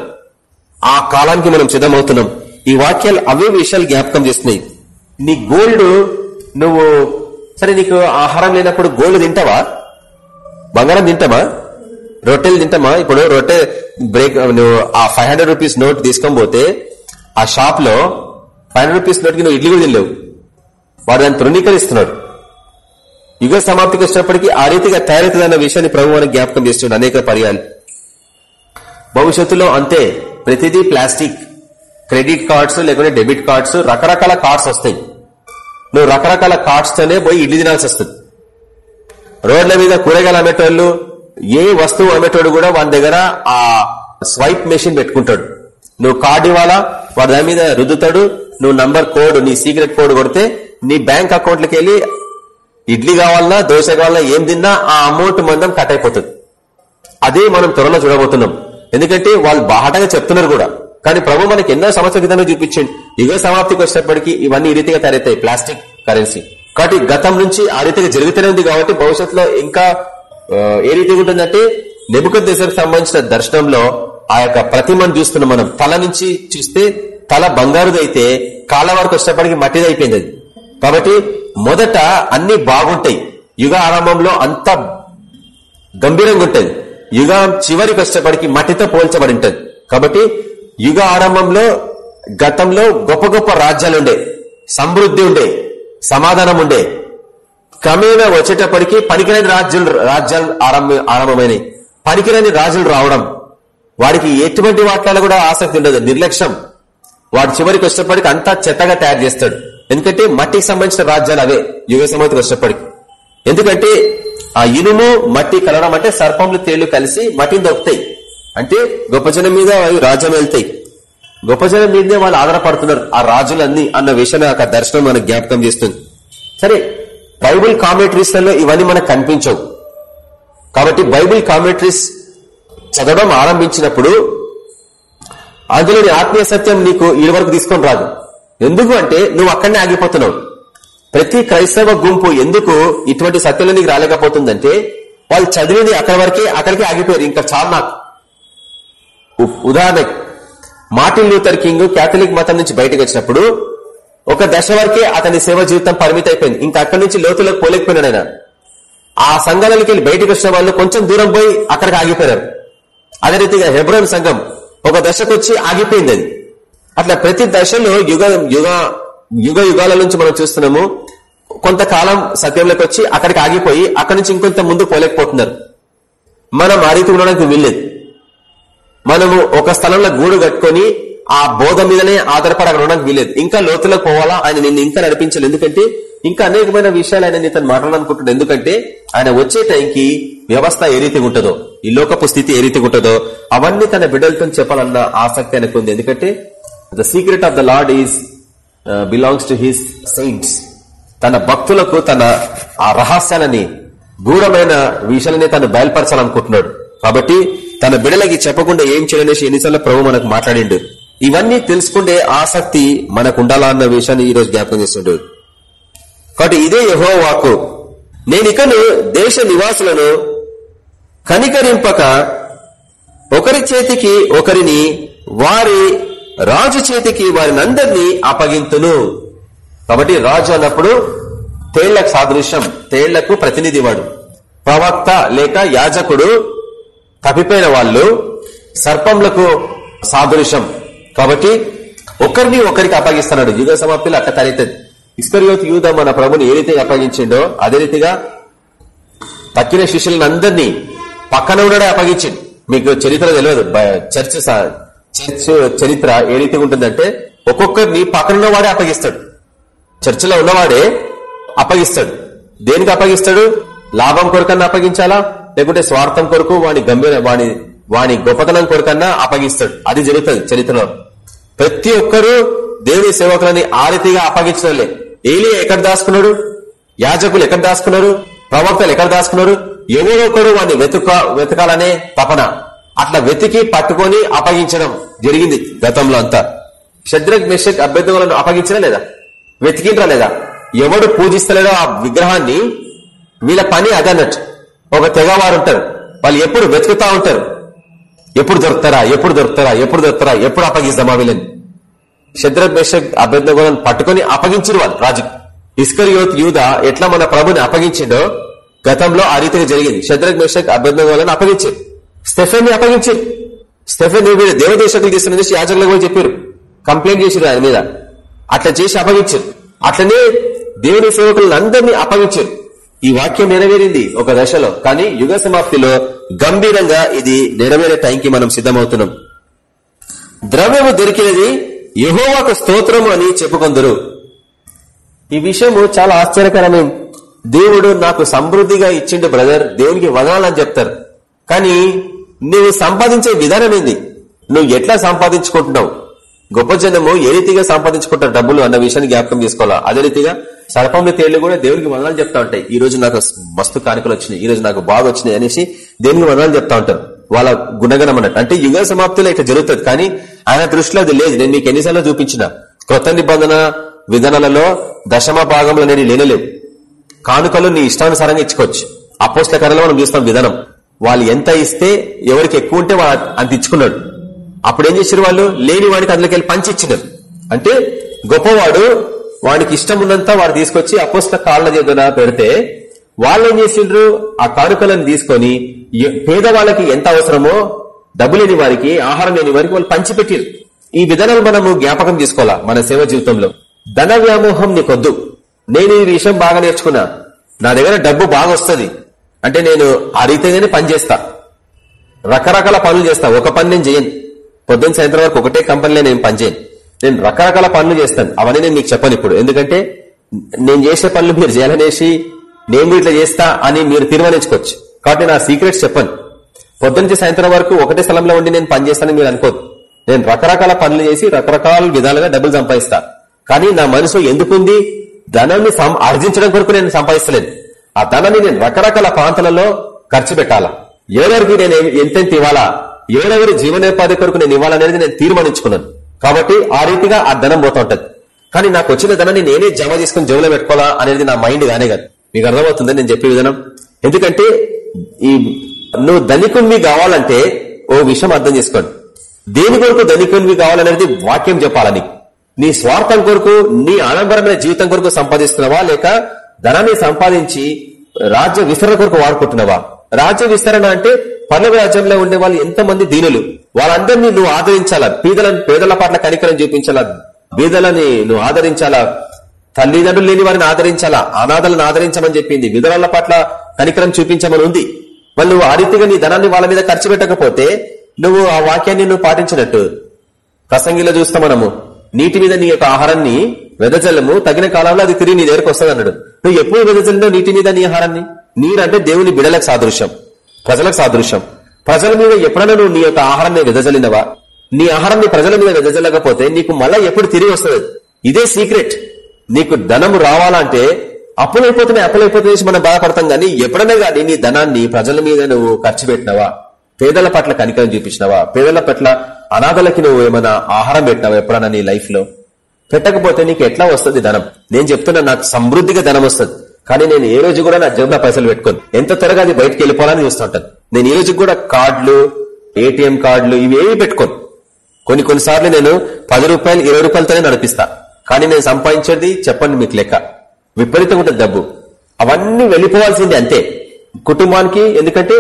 ఆ కాలానికి మనం సిద్ధమవుతున్నాం. ఈ వాక్యాలు అవే విషయాలు జ్ఞాపకం చేస్తున్నాయి. నీ గోల్డ్ నువ్వు సరే నీకు ఆహారం లేనప్పుడు గోల్డ్ తింటావా? బంగారం తింటామా? రొట్టెలు తింటామా? ఇప్పుడు రొట్టె బ్రేక్ నువ్వు ఆ ఫైవ్ హండ్రెడ్ రూపీస్ నోట్ తీసుకొని పోతే ఆ షాప్లో ఫైవ్ హండ్రెడ్ రూపీస్ నోట్ నువ్వు ఇడ్లీ కూడా తినలేవు. వాడు దాన్ని తృణీకరిస్తున్నాడు. యుగ సమాప్తికి వచ్చినప్పటికీ ఆ రీతిగా తయారవుతుందన్న విషయాన్ని ప్రభు మనకు జ్ఞాపకం చేస్తున్నాడు అనేక పర్యాలు. భవిష్యత్తులో అంతే ప్రతిదీ ప్లాస్టిక్. క్రెడిట్ కార్డ్స్ లేకుంటే డెబిట్ కార్డ్స్ రకరకాల కార్డ్స్ వస్తాయి. నువ్వు రకరకాల కార్డ్స్తోనే పోయి ఇడ్లీ తినాల్సి వస్తుంది. రోడ్ల మీద కూరగాయలు అమ్మేటోళ్ళు ఏ వస్తువు అమ్మేటోడు కూడా వాని దగ్గర ఆ స్వైప్ మెషిన్ పెట్టుకుంటాడు. నువ్వు కార్డు ఇవ్వాలా? వాడి దాని మీద రుద్దుతాడు. నువ్వు నంబర్ కోడ్ నీ సీక్రెట్ కోడ్ కొడితే నీ బ్యాంక్ అకౌంట్లకి వెళ్ళి ఇడ్లీ కావాలన్నా దోశ కావాలన్నా ఏం తిన్నా ఆ అమౌంట్ మందం కట్ అయిపోతుంది. అదే మనం త్వరలో చూడబోతున్నాం. ఎందుకంటే వాళ్ళు బాహటంగా చెప్తున్నారు కూడా. కానీ ప్రభు మనకి ఎన్నో సమస్య విధానం చూపించండి. యుగ సమాప్తికి వచ్చినప్పటికీ ఇవన్నీ ఈ రీతిగా తయారవుతాయి ప్లాస్టిక్ కరెన్సీ. కాబట్టి గతం నుంచి ఆ రీతిగా జరుగుతూనే ఉంది కాబట్టి భవిష్యత్తులో ఇంకా ఏ రీతిగా ఉంటుందంటే నెబుకద్ దశకు సంబంధించిన దర్శనంలో ఆ యొక్క ప్రతిమను చూస్తున్నాం మనం తల నుంచి చూస్తే తల బంగారుదైతే కాళ్ళ వరకు వచ్చేటప్పటికి మట్టిది అయిపోయింది అది. కాబట్టి మొదట అన్ని బాగుంటాయి. యుగ ఆరంభంలో అంత గంభీరంగా ఉంటుంది. యుగం చివరికి వచ్చేటప్పటికి మట్టితో పోల్చబడి ఉంటది కాబట్టి యుగ ఆరంభంలో గతంలో గొప్ప గొప్ప రాజ్యాలు ఉండే సమృద్ధి ఉండే సమాధానం ఉండే. క్రమేణా వచ్చేటప్పటికి పనికిరాని రాజ్యాలు రాజ్యాలు ఆరంభ ఆరంభమైనవి పనికిరాని రాజులు రావడం. వాడికి ఎటువంటి వాటిలో కూడా ఆసక్తి ఉండదు. నిర్లక్ష్యం. వాడు చివరికి వచ్చేటప్పటికి అంతా చెత్తగా తయారు చేస్తాడు. ఎందుకంటే మట్టికి సంబంధించిన రాజ్యాలు అవే. యుగ సమాధికి వచ్చేటప్పటికి ఎందుకంటే ఆ ఇనుము మట్టి కలవడం అంటే సర్పంలు తేళ్ళు కలిసి మట్టిని దొక్కుతాయి అంటే గొప్ప జనం మీద అవి రాజ్యం వెళ్తాయి. గొప్ప జనం మీదనే వాళ్ళు ఆధారపడుతున్నారు. ఆ రాజులన్నీ అన్న విషయాన్ని ఆ దర్శనం మనకు జ్ఞాపకం చేస్తుంది. సరే బైబుల్ కామెంటరీస్లలో ఇవన్నీ మనకు కనిపించవు. కాబట్టి బైబిల్ కామెంటరీస్ చదవడం ఆరంభించినప్పుడు అందులోని ఆత్మీయ సత్యం నీకు ఈ వరకు తీసుకొని రాదు. ఎందుకు అంటే నువ్వు అక్కడనే ఆగిపోతున్నావు. ప్రతి క్రైస్తవ గుంపు ఎందుకు ఇటువంటి సత్యంలో నీకు రాలేకపోతుందంటే వాళ్ళు చదివింది అక్కడి వరకే అక్కడికే ఆగిపోయారు. ఇంకా చాలు నాకు. ఉ- ఉదాహరణ మార్టిన్ లూథర్ కింగ్ కేథలిక్ మతం నుంచి బయటకు వచ్చినప్పుడు ఒక దశ వరకే అతని సేవ జీవితం పరిమితి అయిపోయింది. ఇంకా అక్కడి నుంచి లోతులకు పోలేకపోయినాడు ఆయన. ఆ సంఘాలకి వెళ్ళి బయటకు వచ్చిన వాళ్ళు కొంచెం దూరం పోయి అక్కడికి ఆగిపోయారు అదే రీతిగా హెబ్రోన్ సంఘం ఒక దశకు వచ్చి ఆగిపోయింది అది. అట్లా ప్రతి దశలో యుగ యుగ యుగ యుగాల నుంచి మనం చూస్తున్నాము కొంతకాలం సత్యంలోకి వచ్చి అక్కడికి ఆగిపోయి అక్కడి నుంచి ఇంకొంత ముందు పోలేకపోతున్నారు. మనం ఆ రీతి ఉండడానికి వీల్లేదు. మనము ఒక స్థలంలో గూడు కట్టుకొని ఆ బోధ మీదనే ఆధారపడి అక్కడ ఉండడానికి వీల్లేదు. ఇంకా లోతులకు పోవాలా? ఆయన నిన్ను ఇంకా నడిపించాలి. ఎందుకంటే ఇంకా అనేకమైన విషయాలు ఆయన నీతో మాట్లాడాలనుకుంటున్నాడు. ఎందుకంటే ఆయన వచ్చే టైంకి వ్యవస్థ ఏ రీతిగా ఉంటుందో. ఈ లోకపు స్థితి ఏ రీతి ఉంటుందో అవన్నీ తన బిడ్డలతో చెప్పాలన్న ఆసక్తి ఆయనకు ఉంది ఎందుకంటే the secret of the lord is belongs to his saints తన భక్తులకు తన ఆ రహస్యాలని గూఢమైన విషయాలని తను బయలుపరచాలనుకుంటున్నాడు. కాబట్టి తన బిడలకి చెప్పకుండా ఏం చేయాలనేసి ఎన్నిసార్లు ప్రభు మనకు మాట్లాడిండు. ఇవన్నీ తెలుసుకుంటే ఆసక్తి మనకు ఉండాలా అన్న విషయాన్ని ఈ రోజు జ్ఞాపకం చేస్తుండడు కాబట్టి ఇదే యహో వాక్కు ఇకను దేశ నివాసులను కనికరింపక ఒకరి చేతికి ఒకరిని వారి రాజు చేతికి వారిని అందరినీ అప్పగింతును. కాబట్టి రాజు అన్నప్పుడు తేళ్ళకు సాదృశ్యం తేళ్ళకు ప్రతినిధి వాడు. ప్రవక్త లేక యాజకుడు తప్పిపోయిన వాళ్ళు సర్పంలకు సాదృశ్యం. కాబట్టి ఒకరిని ఒకరికి అప్పగిస్తున్నాడు. యుగ సమాప్తిలో అట్లా తరవుతుంది ఇస్కరియోత్ యూధ మన ప్రభుని ఏ రీతిగా అప్పగించిండో అదే రీతిగా తక్కిన శిష్యులను అందరినీ పక్కన ఉన్నాడే అప్పగించింది. మీకు చరిత్ర తెలియదు. చర్చ్ స- చర్చ్ చరిత్ర ఏ రీతిగా ఉంటుందంటే ఒక్కొక్కరిని పక్కన వాడే అప్పగిస్తాడు. చర్చిలో ఉన్నవాడే అప్పగిస్తాడు. దేనికి అప్పగిస్తాడు? లాభం కొరకన్నా అప్పగించాలా? లేకుంటే స్వార్థం కొరకు వాని గంభీర వాని వాని గొప్పతనం కొరకన్నా అప్పగిస్తాడు. అది జరుగుతుంది చరిత్రలో. ప్రతి ఒక్కరూ దేవుని సేవకులని ఆ రీతిగా అప్పగించడంలే. ఏలి ఎక్కడ దాచుకున్నాడు? యాజకులు ఎక్కడ దాచుకున్నారు? ప్రవక్తలు ఎక్కడ దాచుకున్నారు? ఎవరో వాడిని వెతుక వెతకాలనే తపన. అట్లా వెతికి పట్టుకొని అప్పగించడం జరిగింది గతంలో అంతా. శద్రక్ మెషక్ అభ్యర్థులను అప్పగించడం లేదా? వెతికిండ్రా లేదా? ఎవడు పూజిస్తలేడో ఆ విగ్రహాన్ని వీళ్ళ పని అదన్నట్టు ఒక తెగవారు ఉంటారు. వాళ్ళు ఎప్పుడు వెతుకుతా ఉంటారు. ఎప్పుడు దొరుకుతారా? ఎప్పుడు దొరుకుతారా? ఎప్పుడు దొరుకుతారా? ఎప్పుడు అప్పగిస్తామా వీళ్ళని? శద్రక్ మెషక్ అభ్యర్థులను పట్టుకొని అప్పగించారు వాళ్ళు రాజు ఇస్కర్ యోత్ యూధ ఎట్లా మన ప్రభుని అప్పగించిండో గతంలో ఆ రీతిగా జరిగింది. శద్రక్ మేషక్ అభ్యర్థులను అప్పగించారు. స్టెఫెన్ని అప్పగించారు. స్టెఫెన్ వీళ్ళు దేవదేశకులు తీసుకుని చేసి యాజకులు కూడా చెప్పారు. కంప్లైంట్ చేశారు ఆయన మీద. అట్లా చేసి అప్పగించారు. అట్లనే దేవుని సేవకులను అందరినీ అప్పగించారు. ఈ వాక్యం నెరవేరింది ఒక దశలో కానీ యుగ సమాప్తిలో గంభీరంగా ఇది నెరవేరే టైంకి మనం సిద్ధమవుతున్నాం. ద్రవ్యము దొరికినది యహోవాకు స్తోత్రము అని చెప్పుకొందరు. ఈ విషయము చాలా ఆశ్చర్యకరమే దేవుడు నాకు సమృద్ధిగా ఇచ్చిండు బ్రదర్. దేవునికి వదనాలని చెప్తారు. కానీ నువ్వు సంపాదించే విధానం ఏంది? నువ్వు ఎట్లా సంపాదించుకుంటున్నావు? గొప్ప జనము ఏ రీతిగా సంపాదించుకుంటారు డబ్బులు అన్న విషయాన్ని జ్ఞాపకం చేసుకోవాలా? అదే రీతిగా సర్పంలో తేళ్ళు కూడా దేవునికి వదనాలు చెప్తా ఉంటాయి. ఈ రోజు నాకు మస్తు కానుకలు వచ్చినాయి. ఈ రోజు నాకు బాగా వచ్చినాయి అనేసి దేవునికి వదనాలు చెప్తా ఉంటారు. వాళ్ళ గుణగణం అన్నట్టు. అంటే యుగ సమాప్తిలో ఇట్లా జరుగుతుంది. కానీ ఆయన దృష్టిలో అది లేదు. నేను మీకు ఎన్నిసార్లు చూపించిన క్రొత్త నిబంధన విధానాలలో దశమ భాగంలో నేను లేనలేవు కానుకలు నీ ఇష్టానుసారంగా ఇచ్చుకోవచ్చు. అపోస్ల కథలో మనం చూస్తాం విధానం. వాళ్ళు ఎంత ఇస్తే ఎవరికి ఎక్కువ ఉంటే వాళ్ళు అంత ఇచ్చుకున్నాడు. అప్పుడు ఏం చేశారు వాళ్ళు? లేని వాడికి అందులోకి వెళ్ళి పంచి ఇచ్చినారు. అంటే గొప్పవాడు వాడికి ఇష్టం ఉన్నంత వాడు తీసుకొచ్చి అపోస్ల కాళ్ళ చేతున పెడితే వాళ్ళు ఏం చేసిండ్రు? ఆ కానుకలను తీసుకొని పేదవాళ్ళకి ఎంత అవసరమో డబ్బు లేని వారికి ఆహారం లేని వారికి వాళ్ళు పంచిపెట్టారు ఈ విధానాలు మనము జ్ఞాపకం తీసుకోవాలా మన సేవ జీవితంలో? ధన వ్యామోహం నీకొద్దు. నేను ఈ విషయం బాగా నేర్చుకున్నా. నా దగ్గర డబ్బు బాగా వస్తుంది. అంటే నేను ఆ రీతిగానే పని చేస్తా. రకరకాల పనులు చేస్తా. ఒక పని నేను చేయను. పొద్దున్న సాయంత్రం వరకు ఒకటే కంపెనీలో నేను పనిచేయను నేను రకరకాల పనులు చేస్తాను. అవన్నీ నేను మీకు చెప్పను ఇప్పుడు. ఎందుకంటే నేను చేసే పనులు మీరు చేయాలనేసి నేను ఇట్లా చేస్తా అని మీరు తీర్మానించుకోవచ్చు. కాబట్టి నా సీక్రెట్స్ చెప్పను. పొద్దున్నే సాయంత్రం వరకు ఒకటే స్థలంలో ఉండి నేను పనిచేస్తానని మీరు అనుకోదు నేను రకరకాల పనులు చేసి రకరకాల విధాలుగా డబ్బులు సంపాదిస్తా. కానీ నా మనసు ఎందుకుంది? ధనాన్ని సం- ఆర్జించడం కొరకు నేను సంపాదిస్తలేను. ఆ ధనాన్ని నేను రకరకాల ప్రాంతాలలో ఖర్చు పెట్టాలా? ఎవరెవరికి నేను ఎంతెంత ఇవ్వాలా? ఎవరెవరి జీవనోపాధి కొరకు నేను ఇవ్వాలనేది నేను తీర్మానించుకున్నాను. కాబట్టి ఆ రీతిగా ఆ ధనం పోతా ఉంటది. కానీ నాకు వచ్చిన ధనాన్ని నేనే జమ చేసుకుని జోబులో పెట్టుకోవాలా అనేది నా మైండ్ కానే కాదు. మీకు అర్థమవుతుందని నేను చెప్పే విధానం. ఎందుకంటే ఈ నువ్వు ధనికునివి కావాలంటే ఓ విషయం అర్థం చేసుకోండి. దేని కొరకు ధనికునివి కావాలనేది వాక్యం చెప్పాలని నీ స్వార్థం కొరకు నీ ఆడంబరమైన జీవితం కొరకు సంపాదిస్తున్నావా? లేక ధనాన్ని సంపాదించి రాజ్య విస్తరణ కొరకు వాడుకుంటున్నావా? రాజ్య విస్తరణ అంటే పల్లవ రాజ్యంలో ఉండే వాళ్ళు ఎంతమంది దీనులు? వాళ్ళందరినీ నువ్వు ఆదరించాలా? పేదల పేదల పట్ల కనికరం చూపించాలా? బీదలని నువ్వు ఆదరించాలా? తల్లిదండ్రులు లేని వారిని ఆదరించాలా? అనాథలను ఆదరించమని చెప్పింది. విధుల పట్ల కనికరం చూపించమని ఉంది. వాళ్ళు నువ్వు ఆ రీతిగా నీ ధనాన్ని వాళ్ళ మీద ఖర్చు పెట్టకపోతే నువ్వు ఆ వాక్యాన్ని నువ్వు పాటించినట్టు. ప్రసంగిలో చూస్తా మనము. నీటి మీద నీ యొక్క ఆహారాన్ని వెదజల్లము. తగిన కాలంలో అది తిరిగి నీ దగ్గరకు వస్తుంది అన్నాడు. నువ్వు ఎప్పుడు వెదజల్లినావు నీటి మీద నీ ఆహారాన్ని? నీరంటే దేవుని బిడలకు సాదృశ్యం. ప్రజలకు సాదృశ్యం. ప్రజల మీద ఎప్పుడైనా నువ్వు నీ యొక్క ఆహారాన్ని వెదజల్లినవా? నీ ఆహారాన్ని ప్రజల మీద వెదజల్లకపోతే నీకు మళ్ళా ఎప్పుడు తిరిగి వస్తుంది? ఇదే సీక్రెట్ నీకు ధనము రావాలంటే అప్పులైపోతున్నాయి అప్పులైపోతున్నాయి మనం బాధపడతాం కానీ ఎప్పుడైనా కానీ నీ ధనాన్ని ప్రజల మీద నువ్వు ఖర్చు పెట్టినవా? పేదల పట్ల కనికరం చూపించినవా? పేదల పట్ల అనాథలకి నువ్వు ఏమైనా ఆహారం పెట్టినావు ఎప్పుడన్నా నీ లైఫ్లో పెట్టకపోతే నీకు ఎట్లా వస్తుంది ధనం? నేను చెప్తున్నా నాకు సమృద్ధిగా ధనం వస్తుంది. కానీ నేను ఏ రోజు కూడా నా జేబులో పైసలు పెట్టుకోను. ఎంత త్వరగా అది బయటకు వెళ్ళిపోవాలని చూస్తుంటాను. నేను ఈ రోజు కూడా కార్డులు ఏటీఎం కార్డులు ఇవి ఏవి పెట్టుకోను. కొన్ని కొన్నిసార్లు నేను పది రూపాయలు ఇరవై రూపాయలతోనే నడిపిస్తా. కానీ నేను సంపాదించేది చెప్పండి మీకు లెక్క. విపరీతంగా ఉంటుంది డబ్బు. అవన్నీ వెళ్ళిపోవాల్సిందే అంతే. కుటుంబానికి ఎందుకంటే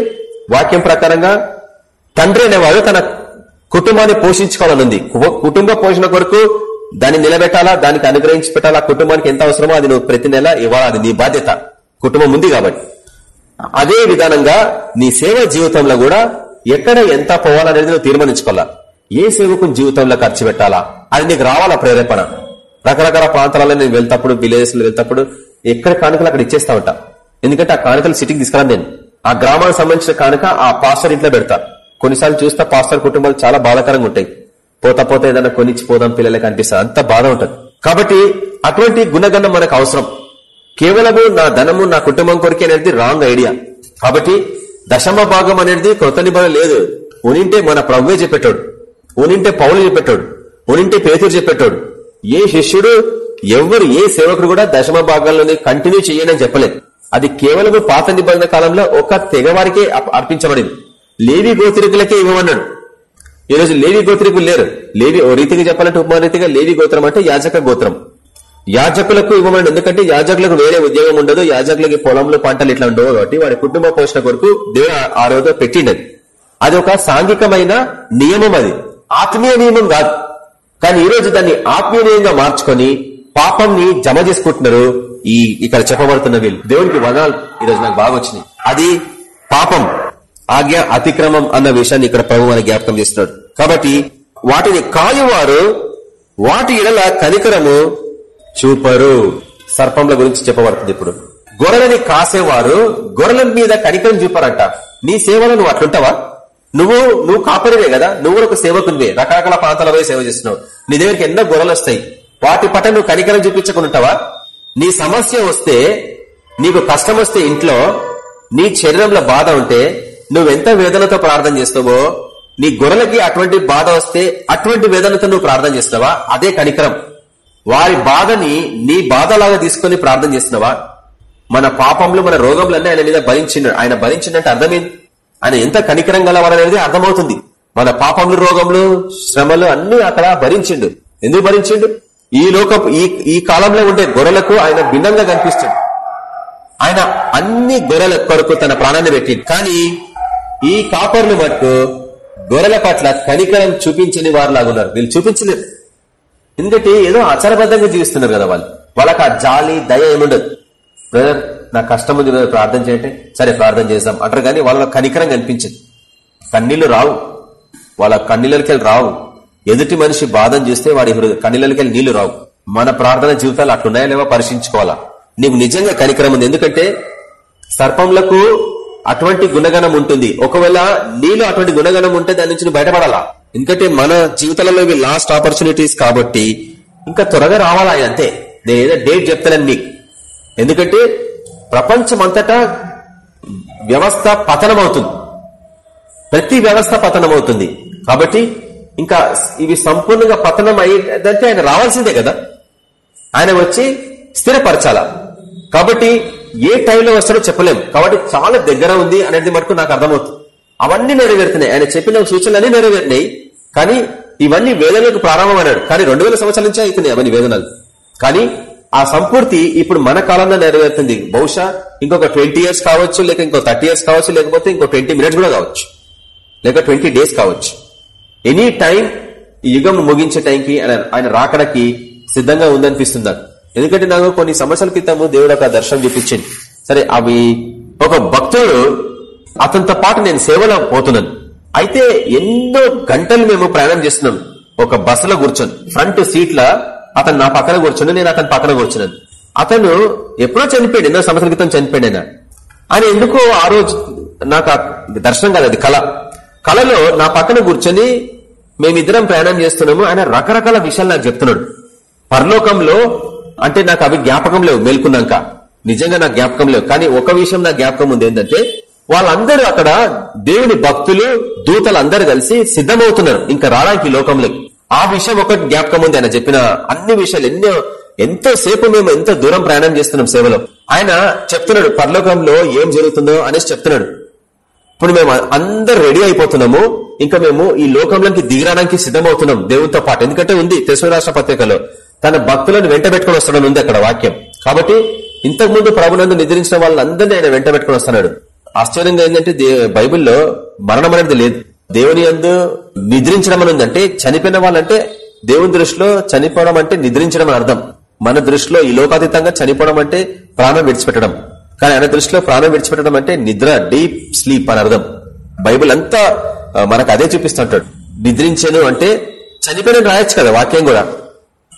వాక్యం ప్రకారంగా తండ్రి అనేవాడు తన కుటుంబాన్ని పోషించుకోవాలని ఉంది కుటుంబ పోషణ కొరకు దాన్ని నిలబెట్టాలా? దానికి అనుగ్రహించి పెట్టాలా? కుటుంబానికి ఎంత అవసరమో అది నువ్వు ప్రతి నెల ఇవ్వాలి? అది నీ బాధ్యత. కుటుంబం ఉంది కాబట్టి. అదే విధానంగా నీ సేవ జీవితంలో కూడా ఎక్కడ ఎంత పోవాలనేది నువ్వు తీర్మానించుకోవాలా? ఏ సేవకు జీవితంలో ఖర్చు పెట్టాలా? అది నీకు రావాలా ప్రేరేపణ? రకరకాల ప్రాంతాలలో నేను వెళ్తప్పుడు విలేజెస్లో వెళ్తప్పుడు ఎక్కడ కానుకలు అక్కడ ఇచ్చేస్తా ఉంటా. ఎందుకంటే ఆ కానుకలు సిటీకి తీసుకురాను నేను. ఆ గ్రామానికి సంబంధించిన కానుక ఆ పాస్టర్ ఇంట్లో పెడతా. కొన్నిసార్లు చూస్తా పాస్టర్ కుటుంబాలు చాలా బాధాకరంగా ఉంటాయి. పోతా పోతా ఏదైనా కొనిచ్చి పోదాం పిల్లలకి అనిపిస్తుంది అంత బాధ ఉంటది. కాబట్టి అటువంటి గుణగణం మనకు అవసరం. కేవలము నా ధనము నా కుటుంబం కొరికే అనేది రాంగ్ ఐడియా. కాబట్టి దశమ భాగం అనేది కొత్త నిబంధన లేదు. ఉనింటే మన ప్రభువే చెప్పేటోడు. ఉనింటే పౌలు చెప్పేటోడు. ఉనింటే పేతురు చెప్పేటోడు. ఏ శిష్యుడు ఎవరు ఏ సేవకుడు కూడా దశమ భాగాల్లోనే కంటిన్యూ చేయని చెప్పలేదు. అది కేవలం పాత నిబంధన కాలంలో ఒక తెగవారికే అర్పించబడింది. లేవి గోత్రికులకే ఇవ్వమన్నాడు. ఈ రోజు లేవి గోత్రికులు లేరు. లేవి ఓ రీతిగా చెప్పాలంటే ఉపమారీతిగా లేవి గోత్రం అంటే యాజక గోత్రం. యాజకులకు ఇవ్వమని ఎందుకంటే యాజకులకు వేరే ఉద్యోగం ఉండదు యాజకులకి పొలంలో పంటలు ఇట్లా ఉండవు కాబట్టి వాడి కుటుంబ పోషణ కొరకు దేవుడు ఆ- రోజు పెట్టిండది. అది ఒక సాంఘికమైన నియమం అది. ఆత్మీయ నియమం కాదు. కానీ ఈ రోజు దాన్ని ఆత్మీయంగా మార్చుకొని పాపంని జమ చేసుకుంటున్నారు ఈ ఇక్కడ చెప్పబడుతున్న వీళ్ళు. దేవునికి వదనాలు. ఈ రోజు నాకు బాగా వచ్చినాయి. అది పాపం. ఆజ్ఞ అతిక్రమం అన్న విషయాన్ని ఇక్కడ ప్రభు అని జ్ఞాపకం చేస్తున్నాడు. కాబట్టి వాటిని కాయువారు వాటి ఎడల కనికరము చూపరు. సర్పంల గురించి చెప్పబడుతుంది ఇప్పుడు. గొర్రెలని కాసేవారు గొర్రెల మీద కనికరం చూపారంట. నీ సేవలో నువ్వు అట్లుంటావా? నువ్వు నువ్వు కాపరివే కదా? నువ్వు ఒక సేవకునివే. రకరకాల ప్రాంతాల సేవ చేస్తున్నావు. నీ దగ్గరికి ఎన్నో గొర్రెలు వస్తాయి. వాటి పట్ల నువ్వు కనికరం చూపించకుంటావా ఉంటావా? నీ సమస్య వస్తే నీకు కష్టం వస్తే ఇంట్లో నీ శరీరంలో బాధ ఉంటే నువ్వెంత వేదనతో ప్రార్థన చేస్తావో నీ గొర్రెలకి అటువంటి బాధ వస్తే అటువంటి వేదనతో నువ్వు ప్రార్థన చేస్తావా? అదే కనికరం. వారి బాధని నీ బాధలాగా తీసుకొని ప్రార్థన చేస్తున్నావా? మన పాపంలో మన రోగంలన్నీ ఆయన మీద భరించిండు. ఆయన భరించిండంటే అర్థమైంది? ఆయన ఎంత కనికరం గలవాడనేది అర్థమవుతుంది. మన పాపములు రోగములు శ్రమలు అన్ని అక్కడ భరించిండు. ఎందుకు భరించిండు? ఈ లోక ఈ ఈ కాలంలో ఉండే గొర్రెలకు ఆయన భిన్నంగా కనిపిస్తుంది ఆయన అన్ని గొర్రెల కొరకు తన ప్రాణాన్ని పెట్టిండు. కానీ ఈ కాపర్లు మట్టు గొర్రెల పట్ల కనికరం చూపించని వారు ఉన్నారు వీళ్ళు చూపించలేదు ఎందుకంటే ఏదో ఆచారబద్ధంగా జీవిస్తున్నారు కదా వాళ్ళు. వాళ్ళకి ఆ జాలి దయ ఏముండదు. బ్రదర్ నా కష్టం ఉంది ప్రార్థన చేయంటే సరే ప్రార్థన చేద్దాం అంటారు కానీ వాళ్ళ కనికరం కనిపించదు. కన్నీళ్ళు రావు. వాళ్ళ కన్నీళ్ళకి రావు. ఎదుటి మనిషి బాధను చూస్తే వాడి కన్నీళ్ళకి నీళ్ళు రావు. మన ప్రార్థన జీవితాలు అట్లున్నాయా లేవో పరిశీలించుకోవాలా నీకు నిజంగా కనికరం ఉంది. ఎందుకంటే సర్పంలకు అటువంటి గుణగణం ఉంటుంది. ఒకవేళ నీలో అటువంటి గుణగణం ఉంటే దాని నుంచి బయటపడాలా? ఎందుకంటే మన జీవితాలలో ఇవి లాస్ట్ ఆపర్చునిటీస్ కాబట్టి ఇంకా త్వరగా రావాలా అంతే? నేను ఏదో డేట్ చెప్తానని నీకు. ఎందుకంటే ప్రపంచం అంతటా వ్యవస్థ పతనమవుతుంది. ప్రతి వ్యవస్థ పతనమవుతుంది. కాబట్టి ఇంకా ఇవి సంపూర్ణంగా పతనం అయ్యేదంటే ఆయన రావాల్సిందే కదా? ఆయన వచ్చి స్థిరపరచాల? కాబట్టి ఏ టైంలో వస్తాడో చెప్పలేము కాబట్టి చాలా దగ్గర ఉంది అనేది మటుకు నాకు అర్థమవుతుంది. అవన్నీ నెరవేరుతున్నాయి. ఆయన చెప్పిన సూచనలన్నీ నెరవేరినాయి. కానీ ఇవన్నీ వేదనలకు ప్రారంభమైనాడు. కానీ రెండు వేల సంవత్సరాల నుంచే అవుతున్నాయి అవన్నీ వేదనలు. కానీ ఆ సంపూర్తి ఇప్పుడు మన కాలంలో నెరవేరుతుంది. బహుశా ఇంకొక ట్వంటీ ఇయర్స్ కావచ్చు లేక ఇంకో థర్టీ ఇయర్స్ కావచ్చు లేకపోతే ఇంకో ట్వంటీ మినిట్స్ కూడా కావచ్చు. లేక ట్వంటీ డేస్ కావచ్చు. ఎనీ టైం ఈ యుగం ముగించే టైంకి ఆయన ఆయన రాకడకి సిద్ధంగా ఉందనిపిస్తుంది నాకు. ఎందుకంటే నాకు కొన్ని సంవత్సరాల క్రితము దేవుడు ఒక దర్శనం చూపించింది. సరే అవి ఒక భక్తుడు అతనితో పాటు నేను సేవలో పోతున్నాను. అయితే ఎన్నో గంటలు మేము ప్రయాణం చేస్తున్నాం. ఒక బస్సులో కూర్చొని ఫ్రంట్ సీట్ల అతను నా పక్కన కూర్చొని నేను అతని పక్కన కూర్చున్నాను. అతను ఎప్పుడో చనిపోయాడు ఎన్నో సంవత్సరాల క్రితం చనిపోయాడు ఆయన. ఆయన ఎందుకో ఆ రోజు నాకు దర్శనం కాదు అది కళ. కళలో నా పక్కన కూర్చొని మేమిద్దరం ప్రయాణం చేస్తున్నాము. ఆయన రకరకాల విషయాలు నాకు చెప్తున్నాడు. పరలోకంలో అంటే నాకు అవి జ్ఞాపకం లేవు మేల్కున్నాక. నిజంగా నాకు జ్ఞాపకం లేవు. కానీ ఒక విషయం నాకు జ్ఞాపకం ఉంది ఏంటంటే వాళ్ళందరూ అక్కడ దేవుని భక్తులు దూతలు అందరూ కలిసి సిద్ధమవుతున్నారు. ఇంకా రావడానికి ఈ లోకంలోకి ఆ విషయం ఒకటి జ్ఞాపకం ఉంది. ఆయన చెప్పిన అన్ని విషయాలు ఎన్నో ఎంతో సేపు మేము ఎంత దూరం ప్రయాణం చేస్తున్నాం సేవలో. ఆయన చెప్తున్నాడు పరలోకంలో ఏం జరుగుతుందో అనేసి చెప్తున్నాడు. ఇప్పుడు మేము అందరు రెడీ అయిపోతున్నాము. ఇంకా మేము ఈ లోకంలోకి దిగడానికి సిద్ధమవుతున్నాం దేవునితో పాటు. ఎందుకంటే ఉంది తెసు రాష్ట్ర పత్రికలో. తన భక్తులను వెంట పెట్టుకుని వస్తాడని ఉంది అక్కడ వాక్యం. కాబట్టి ఇంతకుముందు ప్రభునందు నిద్రించిన వాళ్ళందరినీ ఆయన వెంట పెట్టుకుని వస్తున్నాడు. ఆశ్చర్యంగా ఏంటంటే దే- బైబిల్లో మరణం అనేది లేదు. దేవుని యందు నిద్రించడం అని ఉందంటే చనిపోయిన వాళ్ళంటే దేవుని దృష్టిలో చనిపోవడం అంటే నిద్రించడం అని అర్థం. మన దృష్టిలో ఈ లోకాతీతంగా చనిపోవడం అంటే ప్రాణం విడిచిపెట్టడం. కానీ ఆయన దృష్టిలో ప్రాణం విడిచిపెట్టడం అంటే నిద్ర డీప్ స్లీప్ అని అర్థం. బైబిల్ అంతా మనకు అదే చూపిస్తుంటాడు. నిద్రించాను అంటే చనిపోయిన రాయొచ్చు కదా వాక్యం కూడా.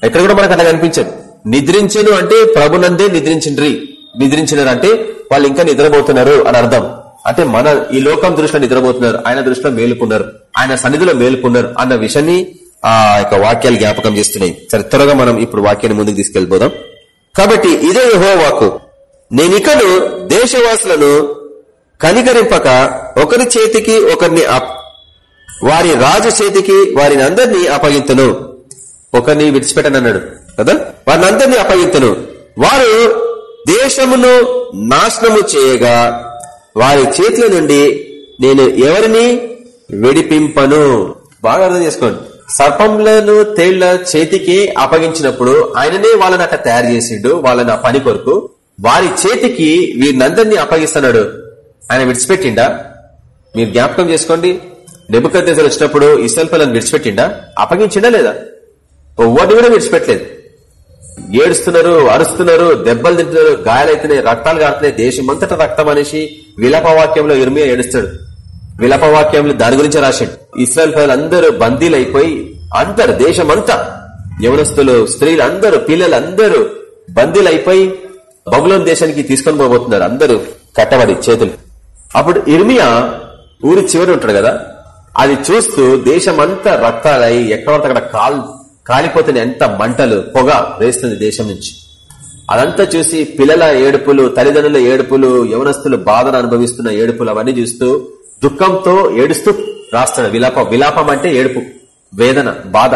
ఎక్కడ కూడా మనకు అట్లా కనిపించదు నిద్రించను అంటే ప్రభునందే నిద్రించిండ్రి నిద్రించినారు అంటే వాళ్ళు ఇంకా నిద్రపోతున్నారు అని అర్థం. అంటే మన ఈ లోకం దృష్టిలో నిద్రపోతున్నారు ఆయన దృష్టిలో మేలుకున్నారు ఆయన సన్నిధిలో మేలుకున్నారు అన్న విషయాన్ని ఆ యొక్క వాక్యాలు జ్ఞాపకం చేస్తున్నాయి. సరే త్వరగా మనం ఇప్పుడు వాక్యాన్ని ముందుకు తీసుకెళ్ళిపోదాం కాబట్టి ఇదే యహో నేను నేనికను దేశవాసులను కనికరింపక ఒకరి చేతికి ఒకరిని అప్- వారి రాజు చేతికి వారిని అందరినీ అప్పగించను ఒకరిని విడిచిపెట్టనన్నాడు కదా? వారిని అందరినీ వారు దేశమును నాశనము చేయగా వారి చేతుల నుండి నేను ఎవరిని విడిపింపను? బాగా అర్థం చేసుకోండి. సర్పంలను తేళ్ళ చేతికి అప్పగించినప్పుడు ఆయననే వాళ్ళని అట్లా తయారు చేసిండు వాళ్ళని ఆ పని కొరకు. వారి చేతికి వీరినందరినీ అప్పగిస్తున్నాడు. ఆయన విడిచిపెట్టిండా? మీరు జ్ఞాపకం చేసుకోండి. నెబుకద్ వచ్చినప్పుడు ఈ పిల్లని విడిచిపెట్టిండా? అప్పగించిండా లేదా? ఒవ్వటి కూడా విడిచిపెట్టలేదు. ఏడుస్తున్నారు అరుస్తున్నారు దెబ్బలు తింటున్నారు గాయాలైతున్నాయి రక్తాలు కారుతున్నాయి దేశమంతటా రక్తం అనేసి విలపవాక్యంలో ఇర్మియా ఏడుస్తాడు. విలపవాక్యంలో దాని గురించి రాశాడు. ఇస్రాయల్ ప్రజలు అందరూ బందీలు అయిపోయి అందరు దేశమంతా యవనస్తులు స్త్రీలు అందరూ పిల్లలు అందరూ బందీలు అయిపోయి బబులోన్ దేశానికి తీసుకొని పోబోతున్నారు. అందరూ కట్టబడి చేతులు. అప్పుడు ఇర్మియా ఊరి చివరి ఉంటాడు కదా? అది చూస్తూ దేశమంతా రక్తాలై ఎక్కడ అక్కడ కాలు కాలిపోతున్న ఎంత మంటలు పొగ వేస్తుంది దేశం నుంచి. అదంతా చూసి పిల్లల ఏడుపులు తల్లిదండ్రుల ఏడుపులు యవనస్తులు బాధను అనుభవిస్తున్న ఏడుపులు అవన్నీ చూస్తూ దుఃఖంతో ఏడుస్తూ రాస్తాడు విలాప విలాపం అంటే ఏడుపు వేదన బాధ.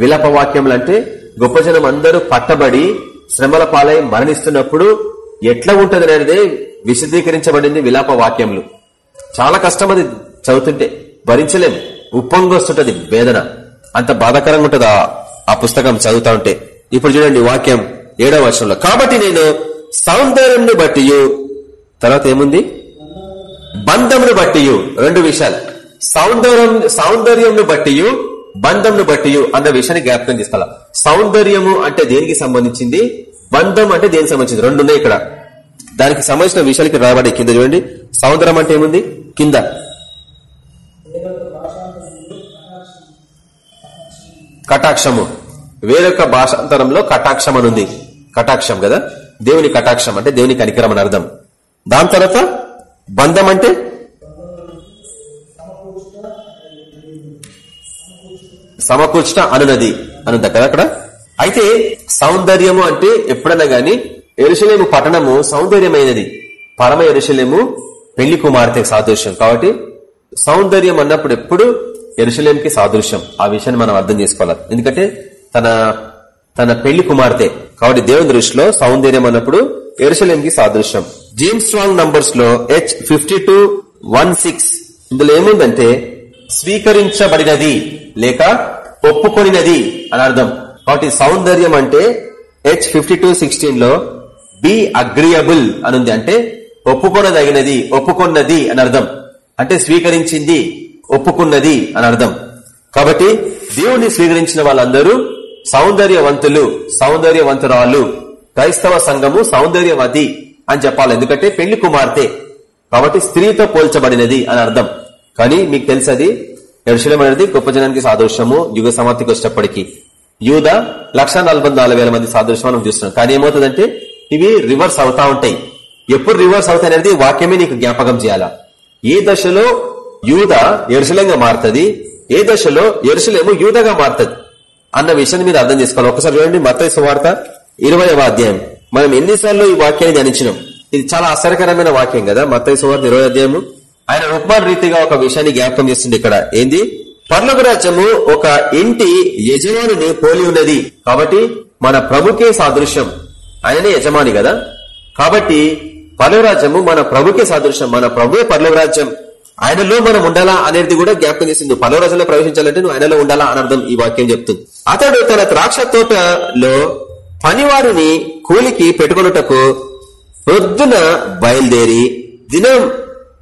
విలాప వాక్యములు అంటే గొప్ప జనం అందరూ పట్టబడి శ్రమల పాలై మరణిస్తున్నప్పుడు ఎట్లా ఉంటది అనేది విశదీకరించబడింది విలాప వాక్యములు. చాలా కష్టం అది చదువుతుంటే భరించలేము ఉప్పొంగొస్తుంటది వేదన. అంత బాధాకరంగా ఉంటుందా? ఆ- పుస్తకం చదువుతా ఉంటే. ఇప్పుడు చూడండి వాక్యం ఏడవ వర్షంలో కాబట్టి నేను సౌందర్యంను బట్టి తర్వాత ఏముంది? బంధంను బట్టి రెండు విషయాలు. సౌందర్యం సౌందర్యంను బట్టి బంధంను బట్టి అన్న విషయాన్ని జ్ఞాపకం తీసుకోవాలి సౌందర్యము అంటే దేనికి సంబంధించింది? బంధం అంటే దేనికి సంబంధించింది? రెండు ఉన్నాయి ఇక్కడ. దానికి సంబంధించిన విషయాలకి రాబడి కింద చూడండి. సౌందర్యం అంటే ఏముంది? కింద. కటాక్షము. వేరొక భాషాంతరంలో కటాక్షం అని ఉంది కటాక్షం కదా? దేవుని కటాక్షం అంటే దేవుని కనికరం అని అర్థం. దాని తర్వాత బంధం అంటే? సమకూర్చట అనునది. అనుంది కదా అక్కడ? అయితే సౌందర్యము అంటే ఎప్పుడన్నా గాని ఎరుసలేము పట్టణము సౌందర్యమైనది. పరమ ఎరుసలేము పెళ్ళి కుమార్తె సాదృశ్యం. కాబట్టి సౌందర్యం అన్నప్పుడు ఎప్పుడు ఎరుసలేంకి సాదృశ్యం. ఆ విషయాన్ని మనం అర్థం చేసుకోవాలి. ఎందుకంటే తన తన పెళ్ళి కుమార్తె కాబట్టి దేవుని దృష్టిలో సౌందర్యం అన్నప్పుడు ఎరుసలేంకి సాదృశ్యం. James Strong నంబర్స్లో H fifty two one six ఇందులో ఏముందంటే స్వీకరించబడినది లేక ఒప్పుకొనినది అని అర్థం. కాబట్టి సౌందర్యం అంటే హెచ్ ఫిఫ్టీ టూ సిక్స్టీన్లో బి అగ్రియబుల్ అనుంది అంటే ఒప్పుకొనదగినది ఒప్పుకొన్నది అని అర్థం. అంటే స్వీకరించింది ఒప్పుకున్నది అని అర్థం. కాబట్టి దేవుణ్ణి స్వీకరించిన వాళ్ళందరూ సౌందర్యవంతులు సౌందర్యవంతురాలు. క్రైస్తవ సంఘము సౌందర్యవతి అని చెప్పాలి. ఎందుకంటే పెళ్ళి కుమార్తె. కాబట్టి స్త్రీతో పోల్చబడినది అని అర్థం. కానీ మీకు తెలుసది ఎరుశలం అనేది గొప్ప జనానికి సాదృశ్యము యుగ సమాప్తికి వచ్చేటప్పటికి. యూద లక్ష మంది సాదృశ్యం మనం చూస్తున్నాం. కానీ ఏమవుతుందంటే ఇవి రివర్స్ అవుతా ఉంటాయి. ఎప్పుడు రివర్స్ అవుతాయి అనేది వాక్యమే నీకు జ్ఞాపకం చేయాలా? ఏ దశలో యూద ఎరుసలంగా మారుతుంది ఏ దశలో ఎరుసలేము యూదగా మారుతుంది అన్న విషయాన్ని మీరు అర్థం చేసుకోవాలి. ఒకసారి చూడండి మత్తయి వార్త ఇరవైవ అధ్యాయం. మనం ఎన్నిసార్లు ఈ వాక్యాన్ని ధ్యానించినాం? ఇది చాలా ఆశ్చర్యకరమైన వాక్యం కదా మత్తయి సువార్త ఇరవై అధ్యాయము? ఆయన ఉపమాన రీతిగా ఒక విషయాన్ని జ్ఞాపకం చేస్తుంది ఇక్కడ. ఏంది? పర్లోక రాజ్యము ఒక ఇంటి యజమానిని పోలి ఉన్నది. కాబట్టి మన ప్రభుకే సాదృశ్యం. ఆయననే యజమాని కదా. కాబట్టి పర్లవరాజ్యము మన ప్రభుకే సాదృశ్యం. మన ప్రభువే పర్లవరాజ్యం ఆయనలో మనం ఉండాలా అనేది కూడా జ్ఞాపకం చేసింది. పలో రోజుల్లో ప్రవేశించాలంటే నువ్వు ఆయనలో ఉండాలా అని అర్థం ఈ వాక్యం చెప్తుంది. అతడు తన ద్రాక్ష తోటలో పనివారిని కూలికి పెట్టుకొనుటకు పొద్దున బయలుదేరి దినం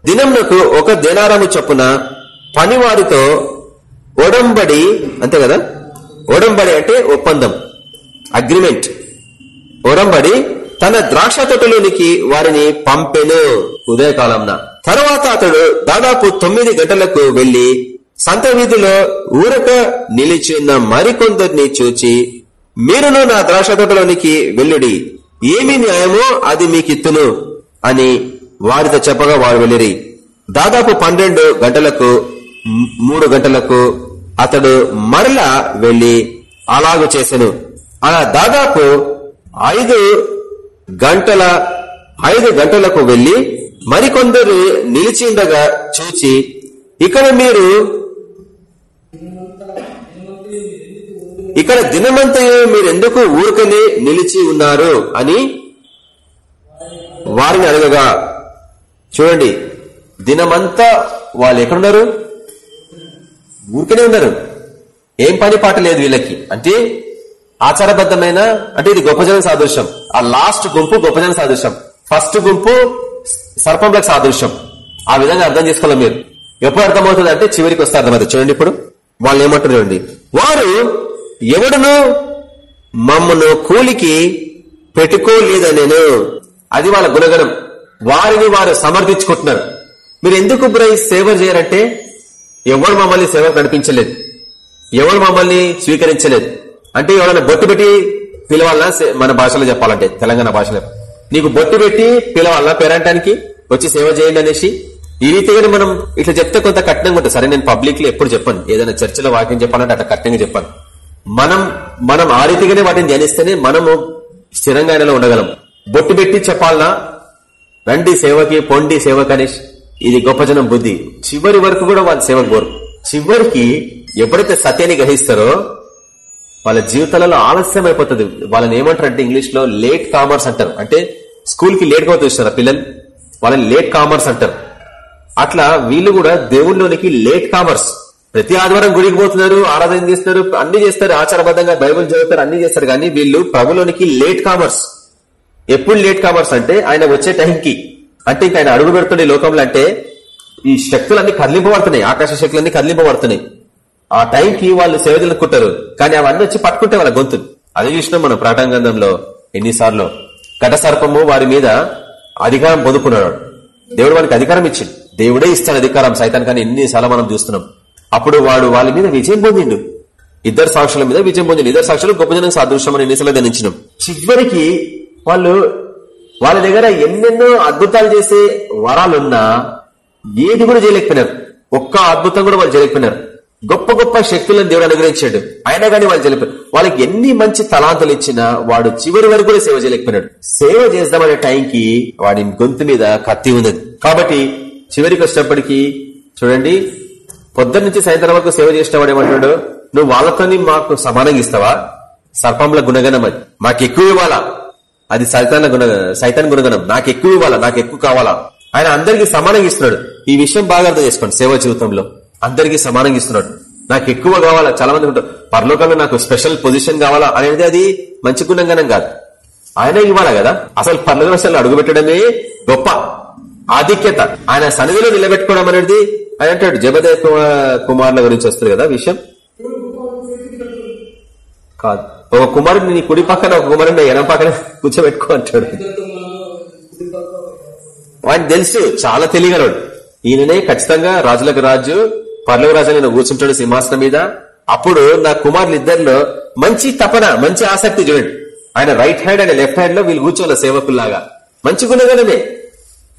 దినంనకు ఒక దినారము చొప్పున పనివారితో ఒడంబడి అంతే కదా? ఒడంబడి అంటే ఒప్పందం అగ్రిమెంట్. ఒడంబడి తన ద్రాక్ష తోటలోనికి వారిని పంపెను. ఉదయకాలంన. తర్వాత అతడు దాదాపు తొమ్మిది గంటలకు వెళ్ళి సంత వీధిలో ఊరక నిలిచిన మరికొందరిని చూచి మీరును నా ద్రాక్ష తోటలోనికి వెళ్ళుడి. ఏమి న్యాయమో అది మీకిత్తును అని వారితో చెప్పగా వారు వెళ్ళిరి. దాదాపు పన్నెండు గంటలకు మూడు గంటలకు అతడు మరలా వెళ్ళి అలాగు చేసెను. అలా దాదాపు ఐదు గంటల ఐదు గంటలకు వెళ్ళి మరికొందరు నిలిచిండగా చూచి ఇక్కడ మీరు ఇక్కడ దినమంతయు మీరెందుకు ఊరుకనే నిలిచి ఉన్నారు? అని వారిని అడగగా చూడండి దినమంతా వాళ్ళు ఎక్కడున్నారు? ఊరికనే ఉన్నారు. ఏం పని పాట లేదు వీళ్ళకి. అంటే ఆచారబద్ధమైన అంటే ఇది గొప్ప జన సాదృశ్యం. ఆ లాస్ట్ గుంపు గొప్ప జన సాదృశ్యం. ఫస్ట్ గుంపు సర్పంలకు సాదృశ్యం. ఆ విధంగా అర్థం చేసుకోవాలి మీరు. ఎప్పుడు అర్థమవుతుంది అంటే చివరికి వస్తే అర్థమవుతుంది. చూడండి ఇప్పుడు. వాళ్ళు ఏమంటారు చూడండి. వారు ఎవడును? మమ్మను కూలికి పెట్టుకోలేదనేను. అది వాళ్ళ గుణగణం. వారిని వారు సమర్థించుకుంటున్నారు. మీరు ఎందుకు బ్రై సేవ చేయరంటే ఎవరు మమ్మల్ని సేవ నడిపించలేదు. ఎవరు మమ్మల్ని స్వీకరించలేదు. అంటే ఎవరైనా బొట్టు పెట్టి పిలవాలన్నా మన భాషలో చెప్పాలంటే తెలంగాణ భాషలో. నీకు బొట్టు పెట్టి పిలవాలన్నా పేరంటానికి? వచ్చి సేవ చేయండి అనేసి? ఈ రీతిగానే మనం ఇట్లా చెప్తే కొంత కఠినంగా ఉంటుంది. సరే నేను పబ్లిక్లో ఎప్పుడు చెప్పాను. ఏదైనా చర్చలో వాక్యం చెప్పాలంటే అట్లా కఠినంగా చెప్పాను. మనం మనం ఆ రీతిగానే వాటిని ధ్యానిస్తేనే మనము స్థిరంగా ఆయనలో ఉండగలం. బొట్టు పెట్టి చెప్పాలనా రండి సేవకి పొండి సేవకి అనేసి. ఇది గొప్ప జనం బుద్ధి. చివరి వరకు కూడా వాళ్ళు సేవకు పోరు. చివరికి ఎప్పుడైతే సత్యాన్ని గ్రహిస్తారో వాళ్ళ జీవితాలలో ఆలస్యం అయిపోతుంది. వాళ్ళని ఏమంటారు అంటే ఇంగ్లీష్లో లేట్ కామర్స్ అంటారు. అంటే స్కూల్కి లేట్గా చూస్తారు పిల్లలు. వాళ్ళని లేట్ కామర్స్ అంటారు. అట్లా వీళ్ళు కూడా దేవుళ్ళలోనికి లేట్ కామర్స్ ప్రతి ఆదివారం గుడికి పోతున్నారు ఆరాధన చేస్తారు అన్ని చేస్తారు ఆచారబద్ధంగా బైబుల్ చదువుతారు అన్ని చేస్తారు. కానీ వీళ్ళు ప్రభులోనికి లేట్ కామర్స్ ఎప్పుడు లేట్ కామర్స్ అంటే ఆయన వచ్చే టైంకి అంటే ఇంకా ఆయన అడుగు పెడుతుండే లోకంలో అంటే ఈ శక్తులన్నీ కదిలింపబడుతున్నాయి. ఆకాశ శక్తులన్నీ కదిలింపబడుతున్నాయి. ఆ టైంకి వాళ్ళు సేవకుంటారు కానీ అవన్నీ వచ్చి పట్టుకుంటే వాళ్ళ గొంతు. అది చూసినాం మనం ప్రాటంగంధంలో ఎన్నిసార్లు. ఘట సర్పము వారి మీద అధికారం పొందుకున్నాడు. దేవుడు వానికి అధికారం ఇచ్చిండు. దేవుడే ఇస్తాడు అధికారం. సైతాన్ కానీ ఎన్నిసార్లు మనం చూస్తున్నాం. అప్పుడు వాడు వాళ్ళ మీద విజయం పొందిండు. ఇద్దరు సాక్షుల మీద విజయం పొందిండు. ఇద్దరు సాక్షులు గొప్ప జనం సాదృశ్యం ఎన్నిసార్లు ధ్యానించినాం. చివరికి వాళ్ళు వాళ్ళ దగ్గర ఎన్నెన్నో అద్భుతాలు చేసే వరాలున్నా ఏది కూడా చేయలేకపోయినారు. ఒక్క అద్భుతం కూడా వాళ్ళు చేయలేకపోయినారు. గొప్ప గొప్ప శక్తులను దేవుడు అనుగ్రహించాడు. అయినా కానీ వాళ్ళు చేయలేకపోయారు వాళ్ళకి ఎన్ని మంచి తలాంతులు ఇచ్చినా వాడు చివరి వరకు కూడా సేవ చేయలేకపోయినాడు. సేవ చేద్దామనే టైంకి వాడి గొంతు మీద కత్తి ఉన్నది. కాబట్టి చివరికి వచ్చినప్పటికీ చూడండి పొద్దున్న నుంచి సాయంత్రం వరకు సేవ చేసిన వాడు ఏమంటాడు నువ్వు వాళ్ళతోని మాకు సమానంగా ఇస్తావా? సర్పంల గుణగణం అది. మాకు ఎక్కువ ఇవ్వాలా? అది సైతాన్ గుణ సైతాన్ గుణగణం. నాకు ఎక్కువ ఇవ్వాలా? నాకు ఎక్కువ కావాలా? ఆయన అందరికి సమానంగా ఇస్తున్నాడు. ఈ విషయం బాగా అర్థం చేసుకోండి సేవ జీవితంలో. అందరికీ సమానంగా ఇస్తున్నాడు నాకు ఎక్కువ కావాలా? చాలా మంది ఉంటారు. పరలోకంలో నాకు స్పెషల్ పొజిషన్ కావాలా అనేది అది మంచి గుణంగానం కాదు. ఆయన ఇవ్వాలా కదా? అసలు పర్లదర్శనలు అసలు అడుగుపెట్టడమే గొప్ప ఆధిక్యత. ఆయన సన్నిధిలో నిలబెట్టుకోవడం అనేది ఆయన అంటాడు. జబదయ కుమారుల గురించి వస్తుంది కదా విషయం? కాదు. ఒక కుమారుడిని నీ కుడి పక్కన ఒక కుమారుడిని ఎనం పక్కన కూర్చోబెట్టుకో అంటాడు. వాడిని తెలుసు. చాలా తెలియగలడు. ఈయననే ఖచ్చితంగా రాజులకు రాజు పర్లవ రాజు నేను కూర్చుంటాడు సింహాసనం మీద. అప్పుడు నా కుమారులు ఇద్దరిలో మంచి తపన మంచి ఆసక్తి చూడండి. ఆయన రైట్ హ్యాండ్ అండ్ లెఫ్ట్ హ్యాండ్లో వీళ్ళు కూర్చోవాలి సేవకుల్లాగా. మంచి గుణగణమే.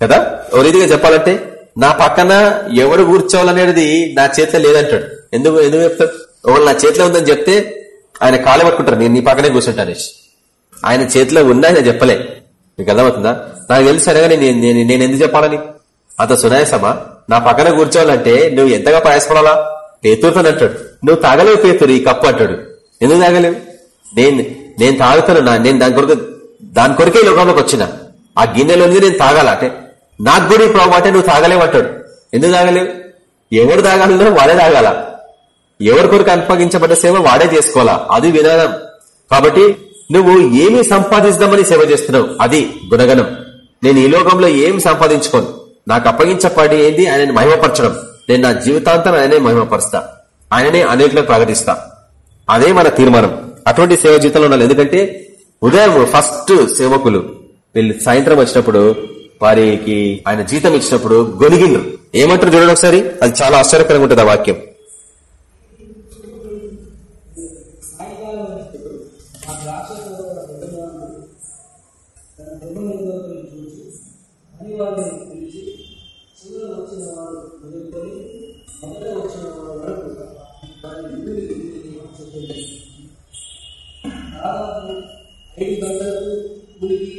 కదా? ఓ రీతిగా చెప్పాలంటే నా పక్కన ఎవడు కూర్చోవాలనేది నా చేతిలో లేదంటాడు. ఎందుకు ఎందుకు చెప్తాడు? ఒకళ్ళు నా చేతిలో ఉందని చెప్తే ఆయన కాలు పట్టుకుంటారు నేను నీ పక్కనే కూర్చుంటాను ఆయన చేతిలో ఉందా ఆయన చెప్పలే. మీకు అర్థమవుతుందా? నాకు తెలుసు అనగానే నేను నేను- నేను ఎందుకు చెప్పాలని? అంత సునాయాసమా? నా పక్కన కూర్చోవాలంటే నువ్వు ఎంతగా ప్రయాసపడాలా పేతురుతో అంటాడు నువ్వు తాగలేవు పేతురు ఈ కప్పు అంటాడు. ఎందుకు తాగలేవు? నేను నేను తాగుతాను నేను దాని కొరకు దాని కొరకే ఈ లోకంలోకి వచ్చిన. ఆ గిన్నెలోంది నేను తాగాల? అంటే నాకు కూడా ఈ అంటే నువ్వు తాగలేవు అంటాడు. ఎందుకు తాగలేవు? ఎవరు తాగాలనో వాడే తాగాల? ఎవరి కొరకు అప్పగించబడ్డ సేవ వాడే చేసుకోవాలా? అది విధానం. కాబట్టి నువ్వు ఏమి సంపాదిస్తామని సేవ చేస్తున్నావు? అది గుణగణం. నేను ఈ లోకంలో ఏం సంపాదించుకోను? నాకు అప్పగించబడి ఏంది ఆయనని మహిమపరచడం. నేను నా జీవితాంతం ఆయనే మహిమపరుస్తా. ఆయననే అనేకులకు ప్రకటిస్తా. అదే మన తీర్మానం. అటువంటి సేవ జీవితంలో ఉండాలి. ఎందుకంటే ఉదయం ఫస్ట్ సేవకులు వీళ్ళు సాయంత్రం వచ్చినప్పుడు వారికి ఆయన జీతం ఇచ్చినప్పుడు గొనిగిండ్రు. ఏమంటారు చూడండి ఒకసారి? అది చాలా ఆశ్చర్యకరంగా ఉంటుంది ఆ వాక్యం. దాదాపు ఐదు గంటలకు గుడికి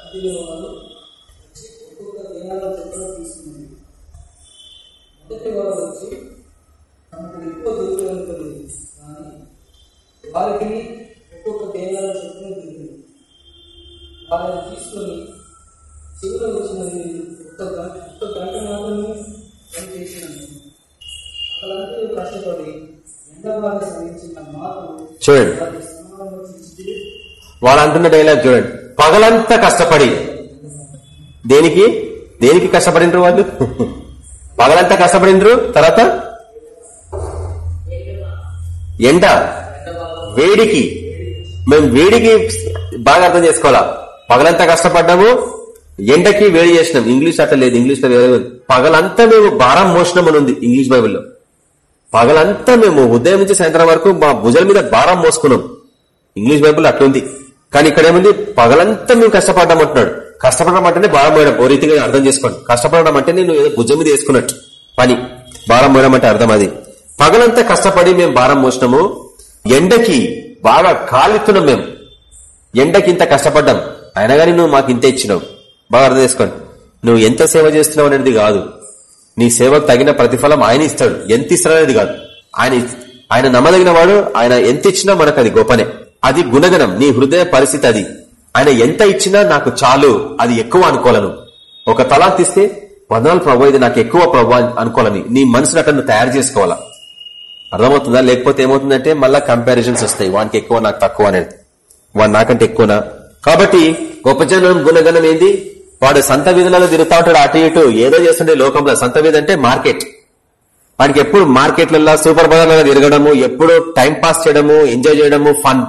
అదిలో వాళ్ళు వచ్చి ఒక్కొక్క దినాల చొప్పున తీసుకున్నారు మొదటి వారు వచ్చి తమకు ఎక్కువ దూరం కానీ వారికి ఒక్కొక్క దేవాల చొప్పున దొరికింది వాళ్ళని తీసుకొని చివరి వచ్చిన ఒక్క గంట ఒక్క గంట మాత్రమే పని చేసినాను అక్కడంతా కష్టపడి ఎండబాగా సాధించిన మాకు చూడండి. వాళ్ళు అంటున్న డైలాగ్ చూడండి. పగలంతా కష్టపడి. దేనికి? దేనికి కష్టపడినరు వాళ్ళు? పగలంతా కష్టపడినరు? తర్వాత? ఎండ. వేడికి. మేము వేడికి బాగా అర్థం చేసుకోవాలా? పగలంతా కష్టపడ్డాము. ఎండకి వేడి చేసినాం. ఇంగ్లీష్ అట్లా లేదు. ఇంగ్లీష్ వేరే పగలంతా మేము భారం మోసినాం అని ఉంది ఇంగ్లీష్ బైబిల్లో. పగలంతా మేము ఉదయం నుంచి సాయంత్రం వరకు మా భుజల మీద భారం మోసుకున్నాం. ఇంగ్లీష్ బైబుల్ అట్లుంది కానీ ఇక్కడ ఏముంది? పగలంతా మేము కష్టపడ్డాం అంటున్నాడు. కష్టపడడం అంటేనే భారం పోయడం ఓ రీతిగా అర్థం చేసుకోండి. కష్టపడడం అంటే నేను ఏదో భుజం మీద వేసుకున్నట్టు. పని. భారం పోయడం అంటే అర్థం అది. పగలంతా కష్టపడి మేము భారం మోసినాము. ఎండకి బాగా కాలుతున్నాం మేము. ఎండకి ఇంత కష్టపడ్డాం. అయినా కానీ నువ్వు మాకు ఇంత ఇచ్చినావు. బాగా అర్థం చేసుకోండి. నువ్వు ఎంత సేవ చేస్తున్నావు అనేది కాదు. నీ సేవకు తగిన ప్రతిఫలం ఆయన ఇస్తాడు. ఎంత ఇస్తాడు అనేది కాదు. ఆయన ఆయన నమ్మదగిన వాడు ఆయన ఎంత ఇచ్చినా మనకు అది గొప్పనే. అది గుణగణం. నీ హృదయ పరిస్థితి అది. ఆయన ఎంత ఇచ్చినా నాకు చాలు. అది ఎక్కువ అనుకోలను. ఒక తలా తీస్తే వందనాలు ప్రభు ఇది నాకు ఎక్కువ ప్రభు అనుకోవాలని నీ మనసును అక్కడ తయారు చేసుకోవాలా? అర్థమవుతుందా? లేకపోతే ఏమవుతుందంటే మళ్ళా కంపారిజన్స్ వస్తాయి. వానికి ఎక్కువ నాకు తక్కువ అనేది. వాడు నాకంటే ఎక్కువనా? కాబట్టి గొప్ప జనం గుణగణం ఏంది? వాడు సంత వీధులలో తిరుగుతా ఉంటాడు అటు ఇటు. ఏదో చేస్తుండే లోకంలో సంత వీధి అంటే మార్కెట్. వాడికి ఎప్పుడు మార్కెట్లలో సూపర్ బజార్లలో తిరగడము ఎప్పుడు టైం పాస్ చేయడము ఎంజాయ్ చేయడము ఫన్.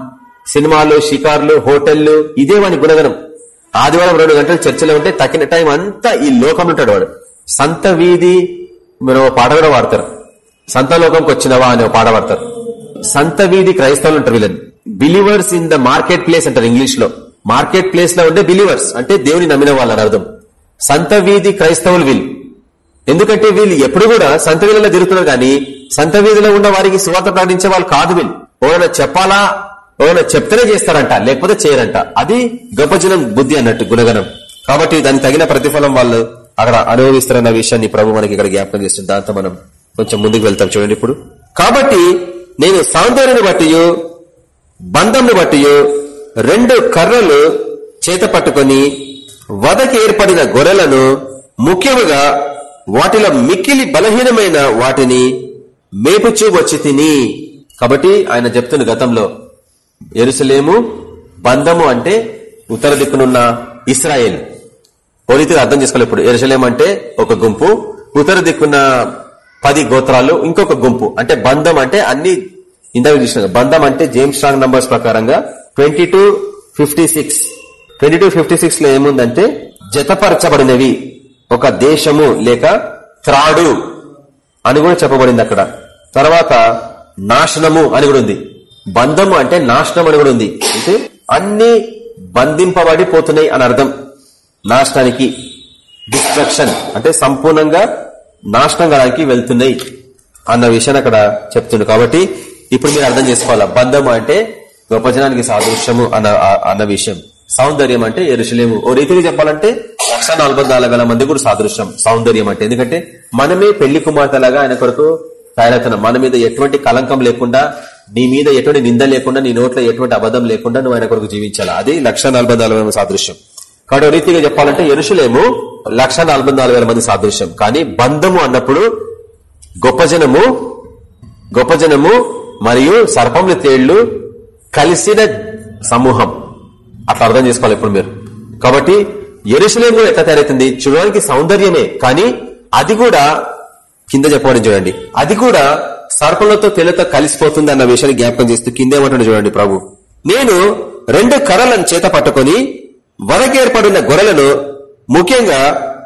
సినిమాలు షికార్లు హోటళ్ళు ఇదే వాడి గుణగణం. ఆదివారం రెండు గంటలు చర్చలో ఉంటే తగిన టైం అంతా ఈ లోకంలో ఉంటాడు వాడు. సంత వీధి మీరు ఒక పాట కూడా వాడతారు సంత లోకంకి వచ్చినవా అని ఒక పాట పాడతారు. సంత వీధి క్రైస్తవులు ఉంటారు వీళ్ళని. Believers in the market place అంటారు ఇంగ్లీష్లో మార్కెట్ ప్లేస్లో ఉండే బిలీవర్స్ అంటే దేవుని నమ్మిన వాళ్ళని అర్థం. సంత వీధి క్రైస్తవులు వీళ్ళు ఎందుకంటే వీళ్ళు ఎప్పుడు కూడా సంత వీధిలో తిరుగుతున్నారు కానీ సంత వీధిలో ఉన్న వారికి సువార్త ప్రకటించే వాళ్ళు కాదు వీళ్ళు. ఎవరైనా చెప్పాలా? ఎవరైనా చెప్తేనే చేస్తారంట లేకపోతే చేయరంట. అది గొప్ప జనం బుద్ధి అన్నట్టు గుణగణం. కాబట్టి దానికి తగిన ప్రతిఫలం వాళ్ళు అక్కడ అనుభవిస్తారన్న విషయాన్ని ప్రభు మనకి ఇక్కడ జ్ఞాపకం చేస్తుంది. దాంతో మనం కొంచెం ముందుకు వెళ్తాం చూడండి ఇప్పుడు. కాబట్టి నేను సౌందర్యాన్ని బట్టి బంధంను బట్టి రెండు కర్రలు చేత పట్టుకొని వదకి ఏర్పడిన గొర్రెలను ముఖ్యముగా వాటిలో మిక్కిలి బలహీనమైన వాటిని మేపుచూ వచ్చి తిని. కాబట్టి ఆయన చెప్తున్న గతంలో ఎరుసలేము బంధము అంటే ఉత్తర దిక్కునున్న ఇస్రాయేల్. పోలీసులు అర్థం చేసుకోవాలి ఇప్పుడు. ఎరుసలేం అంటే ఒక గుంపు ఉత్తర దిక్కున్న పది గోత్రాలు ఇంకొక గుంపు. అంటే బంధం అంటే అన్ని ఇందాక చూసిన బంధం అంటే జేమ్స్ స్ట్రాంగ్ నంబర్స్ ప్రకారంగా twenty two fifty six. Twenty two fifty సిక్స్లో ఏముందంటే జతపరచబడినవి. ఒక దేశము లేక త్రాడు అని కూడా చెప్పబడింది అక్కడ. తర్వాత నాశనము అని కూడా ఉంది. బంధము అంటే నాశనం అని కూడా ఉంది. అంటే అన్ని బంధింపబడిపోతున్నాయి అని అర్థం. నాశనానికి డిస్ట్రక్షన్ అంటే సంపూర్ణంగా నాశనం కాడానికి వెళ్తున్నాయి అన్న విషయాన్ని అక్కడ చెప్తుండ్రు. కాబట్టి ఇప్పుడు మీరు అర్థం చేసుకోవాలా? బంధము అంటే గొప్ప జనానికి సాదృశ్యము అన్న అన్న విషయం. సౌందర్యం అంటే ఎరుసలేము ఓ రీతిగా చెప్పాలంటే లక్ష వేల మంది కూడా సాదృశ్యం సౌందర్యం అంటే. ఎందుకంటే మనమే పెళ్ళి కుమార్తెలాగా ఆయన కొరకు తయారవుతున్నాం. మన మీద ఎటువంటి కలంకం లేకుండా నీ మీద ఎటువంటి నింద లేకుండా నీ నోట్లో ఎటువంటి అబద్ధం లేకుండా నువ్వు ఆయన కొరకు జీవించాలి? అది లక్ష సాదృశ్యం. కాబట్టి ఓ రీతిగా చెప్పాలంటే ఎరుషులేము లక్ష మంది సాదృశ్యం. కానీ బంధము అన్నప్పుడు గొప్ప జనము గొప్ప జనము మరియు సర్పముల తేళ్ళు కలిసిన సమూహం. అట్లా అర్థం చేసుకోవాలి ఇప్పుడు మీరు. కాబట్టి ఎరుసలేం కూడా ఎట్లా తయారైతుంది? చూడడానికి సౌందర్యమే కానీ అది కూడా కింద చెప్పబడి చూడండి. అది కూడా సర్పంలతో తెలతో కలిసిపోతుంది అన్న విషయాన్ని జ్ఞాపకం చేస్తూ కిందేమంటాడు చూడండి ప్రభు. నేను రెండు కర్రలను చేత పట్టుకొని వరకేర్పడిన గొర్రెలను ముఖ్యంగా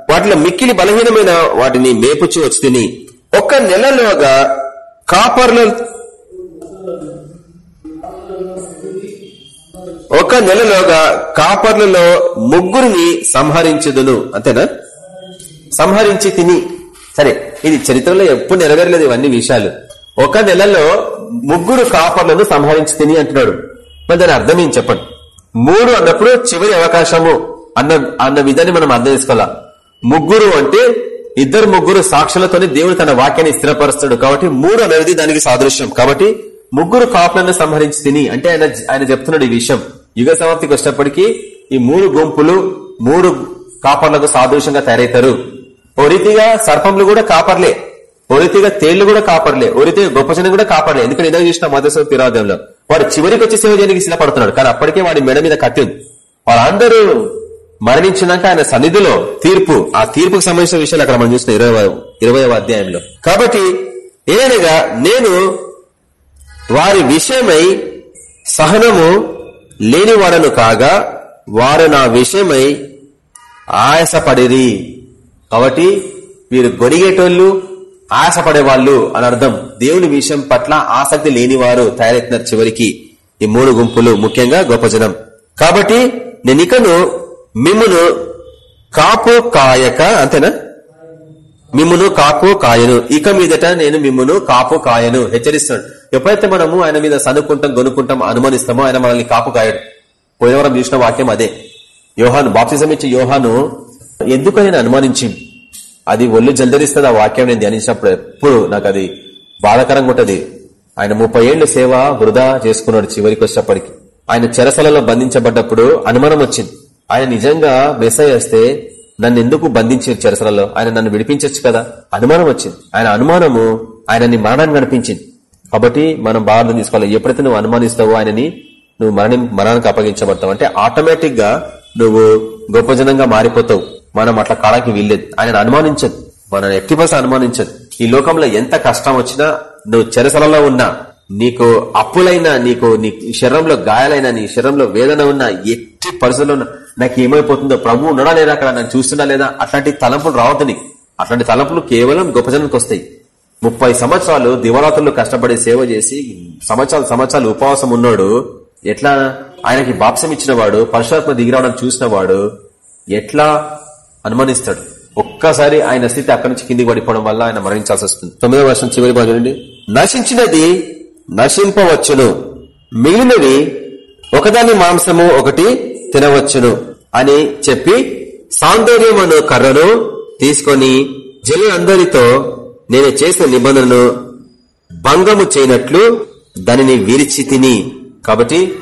వాటిలో మిక్కిలి బలహీనమైన వాటిని మేపుచ్చి వచ్చి తిని ఒక నెలలోగా కాపర్ల ఒక నెలలోగా కాపర్లలో ముగ్గురిని సంహరించుదును. అంతేనా? సంహరించి తిని. సరే ఇది చరిత్రలో ఎప్పుడు నెరవేరలేదు ఇవన్నీ విషయాలు. ఒక నెలలో ముగ్గురు కాపర్లను సంహరించి తిని అంటున్నాడు. మరి దాని అర్థం ఏం చెప్పండి? మూడు అన్నప్పుడు చివరి అవకాశము అన్న అన్న విధాన్ని మనం అర్థం చేసుకోవాలా? ముగ్గురు అంటే ఇద్దరు ముగ్గురు సాక్షులతోనే దేవుడు తన వాక్యాన్ని స్థిరపరుస్తాడు. కాబట్టి మూడు అనేది దానికి సాదృశ్యం. కాబట్టి ముగ్గురు కాపులను సంహరించి తిని అంటే ఆయన ఆయన చెప్తున్నాడు ఈ విషయం. యుగ సమాప్తికి వచ్చినప్పటికీ ఈ మూడు గుంపులు మూడు కాపర్లకు సాదృశ్యంగా తయారవుతారు ఓ రీతిగా సర్పంలు కూడా కాపర్లే. ఓ రీతిగా తేళ్ళు కూడా కాపర్లే. ఓ రీతిగా గొప్ప జనం కూడా కాపర్లే. ఎందుకంటే ఇదే చూసిన మధుసవ తిరాదంలో వాడు చివరికి వచ్చి సేవ చేయడానికి సిద్ధపడుతున్నాడు కానీ అప్పటికే వాడి మెడ మీద కత్తి ఉంది. వాళ్ళందరూ మరణించినాక ఆయన సన్నిధిలో తీర్పు ఆ తీర్పుకు సంబంధించిన విషయాలు అక్కడ మనం చూసిన ఇరవై ఇరవై అధ్యాయంలో. కాబట్టి ఏదనగా నేను వారి విషయమై సహనము లేనివాడను కాగా వారు నా విషయమై ఆయాసపడిరి. కాబట్టి వీరు గొనిగేటోళ్ళు ఆయాసపడే వాళ్ళు అని అర్థం. దేవుని విషయం పట్ల ఆసక్తి లేనివారు తయారవుతున్నారు చివరికి. ఈ మూడు గుంపులు ముఖ్యంగా గొప్ప జనం. కాబట్టి నేను ఇకను మిమ్మును కాపు కాయక అంతేనా? మిమ్మును కాపు కాయను. ఇక మీదట నేను మిమ్మును కాపు కాయను హెచ్చరిస్తాను ఎప్పుడైతే మనము ఆయన మీద సనుక్కుంటాం గొనుక్కుంటాం అనుమానిస్తామో ఆయన మనల్ని కాపు కాయడు పోయినవరం చూసిన వాక్యం అదే. యోహాను బాప్తిజం ఇచ్చే యోహాను ఎందుకు ఆయన అనుమానించి? అది ఒళ్ళు జల్దరిస్తుంది. ఆ వాక్యం నేను ధ్యానించినప్పుడు ఎప్పుడు నాకు అది బాధాకరంగా ఉంటది. ఆయన ముప్పై ఏళ్ళ సేవ వృధా చేసుకున్నాడు చివరికి వచ్చేప్పటికి ఆయన చెరసలలో బంధించబడ్డప్పుడు అనుమానం వచ్చింది. ఆయన నిజంగా మెసేజ్ వస్తే నన్ను ఎందుకు బంధించారు చెరసలలో? ఆయన నన్ను విడిపించచ్చు కదా? అనుమానం వచ్చింది. ఆయన అనుమానము ఆయనని మరణాన్ని నడిపించింది. కాబట్టి మనం బాగా అర్థం తీసుకోవాలి. ఎప్పుడైతే నువ్వు అనుమానిస్తావో ఆయనని నువ్వు మరణి మరణానికి అప్పగించబడతావు. అంటే ఆటోమేటిక్గా నువ్వు గొప్ప జనంగా మారిపోతావు. మనం అట్లా కాడానికి వీల్లేదు. ఆయన అనుమానించదు. మన ఎట్టి బస్ అనుమానించదు. ఈ లోకంలో ఎంత కష్టం వచ్చినా నువ్వు చెరసలలో ఉన్నా నీకు అప్పులైనా నీకు నీ శరీరంలో గాయాలైనా నీ శరీరంలో వేదన ఉన్నా ఎట్టి పరిస్థితుల్లో నాకు ఏమైపోతుందో ప్రభు ఉండడా లేదా అక్కడ? నన్ను చూస్తున్నా లేదా? అట్లాంటి తలంపులు రావద్దు నీకు. అట్లాంటి తలంపులు కేవలం గొప్ప జనానికి వస్తాయి. ముప్పై సంవత్సరాలు దివరాత్రులు కష్టపడి సేవ చేసి సంవత్సరాలు సంవత్సరాలు ఉపవాసం ఉన్నాడు. ఎట్లా? ఆయనకి బాప్సం ఇచ్చిన వాడు పరశురాత్మ దిగిరావడం చూసిన వాడు ఎట్లా? అనుమానిస్తాడు. ఒక్కసారి ఆయన స్థితి అక్కడి నుంచి కిందికి పడిపోవడం వల్ల ఆయన మరణించాల్సి వస్తుంది. తొమ్మిదవ వర్షం చివరి భాగం నశించినది నశింపవచ్చును. మిగిలినవి ఒకదాని మాంసము ఒకటి తినవచ్చును అని చెప్పి సౌందర్యమను కర్రను తీసుకొని జనులందరితో నేను చేసిన నిబంధనను భంగము చేయనట్లు దానిని విరిచి తిని. కాబట్టి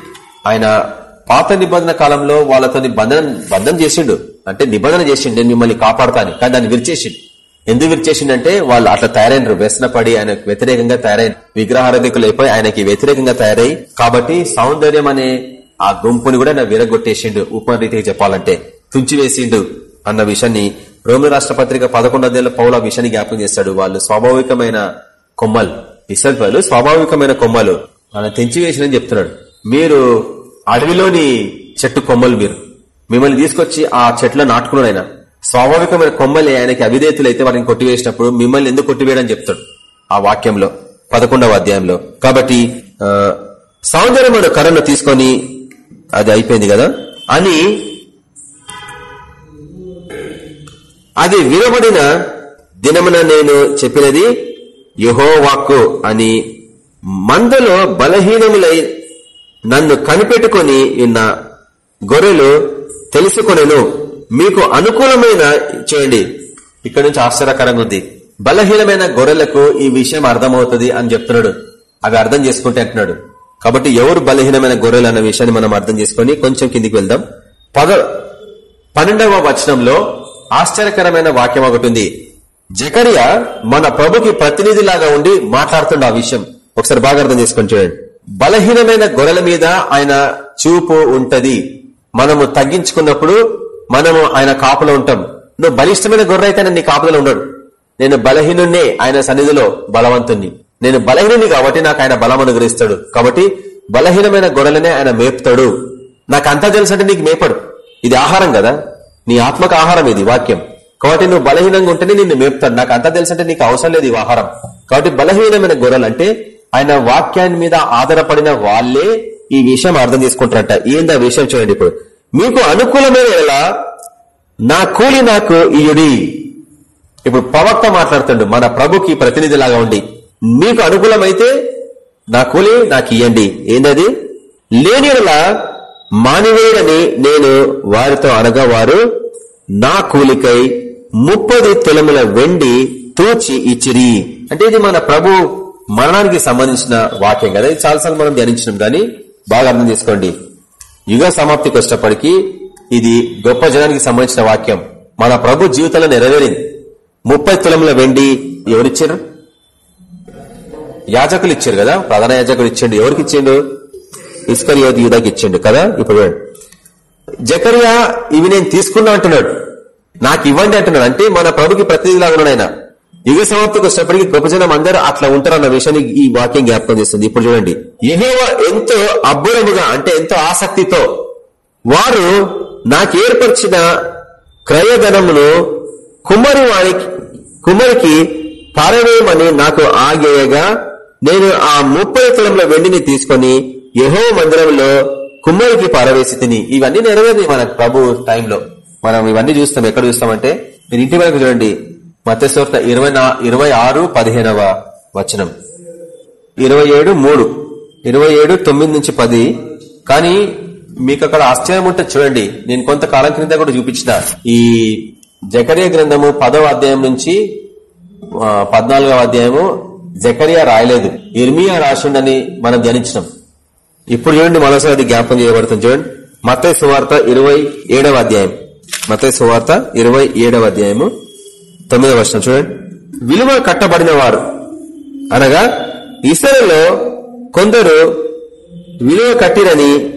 ఆయన పాత నిబంధన కాలంలో వాళ్ళతో బంధనం బంధం చేసిండు. అంటే నిబంధన చేసిండు నేను మిమ్మల్ని కాపాడుతాను. కానీ దాన్ని విరిచేసిండు. ఎందుకు విరిచేసిండంటే వాళ్ళు అట్లా తయారైనరు. వ్యసనపడి ఆయనకు వ్యతిరేకంగా తయారైన విగ్రహారధికులు అయిపోయి ఆయనకి వ్యతిరేకంగా తయారై కాబట్టి సౌందర్యం అనే ఆ గుంపుని కూడా ఆయన విరగొట్టేసిండు. ఉపరీతికి చెప్పాలంటే తుంచివేసిండు అన్న విషయాన్ని రోమి రాష్ట్ర పత్రిక పదకొండోదేళ్ళ పౌల విషయాన్ని జ్ఞాపకం చేస్తాడు. వాళ్ళు స్వాభావికమైన కొమ్మలు ఇసల్పాలు స్వాభావికమైన కొమ్మలు వాళ్ళని తెంచివేసినని చెప్తున్నాడు. మీరు అడవిలోని చెట్టు కొమ్మలు మీరు. మిమ్మల్ని తీసుకొచ్చి ఆ చెట్లో నాటుకున్నాడు ఆయన. స్వాభావికమైన కొమ్మలే ఆయనకి అవిధేతులైతే వాటిని కొట్టివేసినప్పుడు మిమ్మల్ని ఎందుకు కొట్టివేయడం చెప్తాడు ఆ వాక్యంలో పదకొండవ అధ్యాయంలో. కాబట్టి సౌందర్యమైన కర్రను తీసుకొని అది అయిపోయింది కదా? అని అది వినబడిన దినమున నేను చెప్పినది యహోవాక్కు అని మందలో బలహీనములై నన్ను కనిపెట్టుకొని ఉన్న గొర్రెలు తెలుసుకొనెను. మీకు అనుకూలమైన చేయండి ఇక్కడ నుంచి ఆశ్చర్యకరంగా ఉంది. బలహీనమైన గొర్రెలకు ఈ విషయం అర్థమవుతుంది అని చెప్తున్నాడు. అవి అర్థం చేసుకుంటే అంటున్నాడు. కాబట్టి ఎవరు బలహీనమైన గొర్రెలు అన్న విషయాన్ని మనం అర్థం చేసుకొని కొంచెం కిందికి వెళ్దాం. పద పన్నెండవ వచనంలో ఆశ్చర్యకరమైన వాక్యం ఒకటి ఉంది. జకరియా మన ప్రభుకి ప్రతినిధిలాగా ఉండి మాట్లాడుతుండ ఆ విషయం. ఒకసారి బాగా అర్థం చేసుకొని చూడండి. బలహీనమైన గొర్రెల మీద ఆయన చూపు ఉంటది. మనము తగ్గించుకున్నప్పుడు మనము ఆయన కాపులో ఉంటాం. నువ్వు బలిష్టమైన గొర్రె అయితే నీ కాపులో ఉండడు. నేను బలహీనున్నే ఆయన సన్నిధిలో బలవంతుణ్ణి. నేను బలహీనుని కాబట్టి నాకు ఆయన బలం అనుగ్రహిస్తాడు. కాబట్టి బలహీనమైన గొర్రెలనే ఆయన మేపుతాడు. నాకు అంతా తెలుసంటే నీకు మేపడు. ఇది ఆహారం కదా. నీ ఆత్మక ఆహారం ఇది వాక్యం. కాబట్టి నువ్వు బలహీనంగా ఉంటేనే నిన్ను మేపుతాడు. నాకు అంతా తెలుసు అంటే నీకు అవసరం లేదు ఈ ఆహారం. కాబట్టి బలహీనమైన గొర్రెలు అంటే ఆయన వాక్యాన్ని మీద ఆధారపడిన వాళ్ళే ఈ విషయం అర్థం చేసుకుంటారట. ఏందా విషయం చూడండి ఇప్పుడు. మీకు అనుకూలమైన ఎలా? నా కూలి నాకు ఇయుడి. ఇప్పుడు ప్రవక్త మాట్లాడుతుండు మన ప్రభుకి ప్రతినిధిలాగా ఉండి. మీకు అనుకూలమైతే నా కూలి నాకు ఇయ్యండి. ఏందది? లేని యెడల మానివేయడని నేను వారితో అనగా వారు నా కూలికై ముప్పది తులముల వెండి తూచి ఇచ్చిరి. అంటే ఇది మన ప్రభు మరణానికి సంబంధించిన వాక్యం కదా. ఇది చాలాసార్లు మనం ధ్యానించినాం కానీ బాగా అర్థం చేసుకోండి. యుగ సమాప్తికి వచ్చినప్పటికీ ఇది గొప్ప జనానికి సంబంధించిన వాక్యం. మన ప్రభు జీవితంలో నెరవేరింది. ముప్పై తులముల వెండి ఎవరిచ్చారు? యాజకులు ఇచ్చారు కదా. ప్రధాన యాజకులు ఇచ్చిండు. ఎవరికి ఇచ్చిండు? ఇస్కర్ యూదాకి ఇచ్చిండు కదా? ఇప్పుడు చూడండి. జకరియా ఇవి నేను తీసుకున్నా అంటున్నాడు. నాకు ఇవ్వండి అంటున్నాడు. అంటే మన ప్రభుకి ప్రతినిధిలాగా ఉన్నాడు ఆయన. యుగ సమాప్తికి వచ్చినప్పటికీ గొప్పజనం అందరూ అట్లా ఉంటారన్న విషయాన్ని ఈ వాక్యం జ్ఞాపకం చేస్తుంది. ఇప్పుడు చూడండి. యెహోవా ఎంతో అబ్బురముగా అంటే ఎంతో ఆసక్తితో వారు నాకు ఏర్పరిచిన క్రయధనమును కుమ్మరి వారికి కుమ్మరికి పారవేయమని నాకు ఆగేయగా నేను ఆ ముప్పై తులంలో వెండిని తీసుకొని యహో మందిరంలో కుమ్మరికి పారవేసి తిని. ఇవన్నీ నెరవేరు మన ప్రభు టైంలో. మనం ఇవన్నీ చూస్తాం. ఎక్కడ చూస్తామంటే మీరు ఇంటి వరకు చూడండి. మత్స్యోర్త ఇరవై నా- ఇరవై ఆరు పదిహేనవ వచనం. ఇరవై ఏడు మూడు. ఇరవై ఏడు తొమ్మిది నుంచి పది. కానీ మీకు అక్కడ ఆశ్చర్యం ఉంటే చూడండి. నేను కొంతకాలం క్రింద కూడా చూపించిన. ఈ జకరియా గ్రంథము పదవ అధ్యాయం నుంచి పద్నాలుగవ అధ్యాయము జకరియా రాయలేదు. ఇర్మియా రాసిండని మనం ధ్యానించినాం. ఇప్పుడు చూడండి మరోసారి అది జ్ఞాపం చేయబడుతుంది. చూడండి. మత్తయి సువార్త ఇరవై ఏడవ అధ్యాయం. మత్తయి సువార్త ఇరవై ఏడవ అధ్యాయము తొమ్మిదవ వర్షం చూడండి. విలువ కట్టబడిన వారు. అనగా ఇసరలో కొందరు విలువ కట్టినని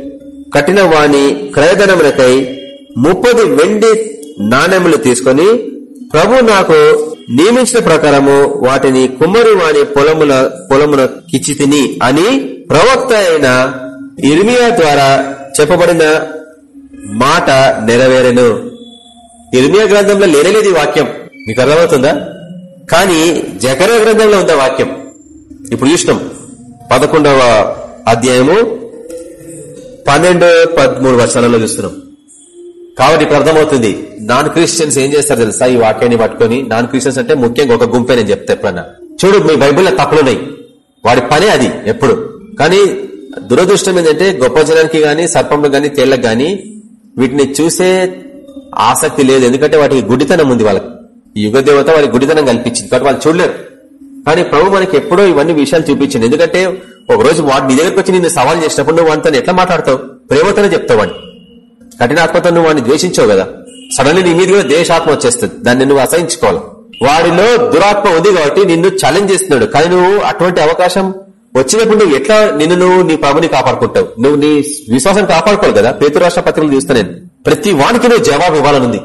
కట్టిన వాణి క్రయధనములకై ముప్పది వెండి నాణెములు తీసుకొని ప్రభు నాకు నియమించిన ప్రకారము వాటిని కుమ్మరి వాణి పొలముల పొలమున కిచ్చితిని అని ప్రవక్త అయిన ఇర్మియా ద్వారా చెప్పబడిన మాట నెరవేరెను. ఇర్మియా గ్రంథంలో లేనలేదు వాక్యం. మీకు అర్థమవుతుందా? కానీ జకర గ్రంథంలో ఉందా వాక్యం? ఇప్పుడు చూసినాం. పదకొండవ అధ్యాయము పన్నెండు పదమూడు వర్షాలలో చూస్తున్నాం. కాబట్టి ఇప్పుడు అర్థమవుతుంది. నాన్ క్రిస్టియన్స్ ఏం చేస్తారు తెలుసా? ఈ వాక్యాన్ని పట్టుకొని నాన్ క్రిస్టియన్స్ అంటే ముఖ్యంగా ఒక గుంపే నేను చెప్తా ఎప్పుడన్నా. చూడు మీ బైబుల్లో తప్పులున్నాయి. వాడి పనే అది ఎప్పుడు? కానీ దురదృష్టం ఏంటంటే గొప్ప జనానికి గాని సర్పంలో గాని తేళ్ళకు గాని వీటిని చూసే ఆసక్తి లేదు. ఎందుకంటే వాటికి గుడితనం ఉంది వాళ్ళకి. యుగ దేవత వారికి గుడితనం కల్పించింది. కాబట్టి వాళ్ళు చూడలేరు. కానీ ప్రభు మనకి ఎప్పుడో ఇవన్నీ విషయాలు చూపించింది ఎందుకంటే ఒక రోజు వాడు నీ దగ్గరకు వచ్చి నిన్ను సవాల్ చేసినప్పుడు నువ్వు వాటితో ఎట్లా మాట్లాడతావు? ప్రేమతోనే చెప్తావు వాడిని. కఠినాత్మతో నువ్వు వాడిని ద్వేషించావు కదా. సడన్లీ నీ మీద కూడా దేశాత్మ వచ్చేస్తుంది. దాన్ని నువ్వు అసహించుకోవాలి. వాడిలో దురాత్మ ఉంది కాబట్టి నిన్ను ఛాలెంజ్ చేస్తున్నాడు. కానీ నువ్వు అటువంటి అవకాశం వచ్చినప్పుడు నువ్వు ఎట్లా నిన్ను నువ్వు నీ ప్రభుని కాపాడుకుంటావు? నువ్వు నీ విశ్వాసం కాపాడుకోవాలి కదా? పేతు రాష్ట్ర పత్రికలు చూస్తా నేను. ప్రతి వానికి నువ్వు జవాబు ఇవ్వాలనుంది.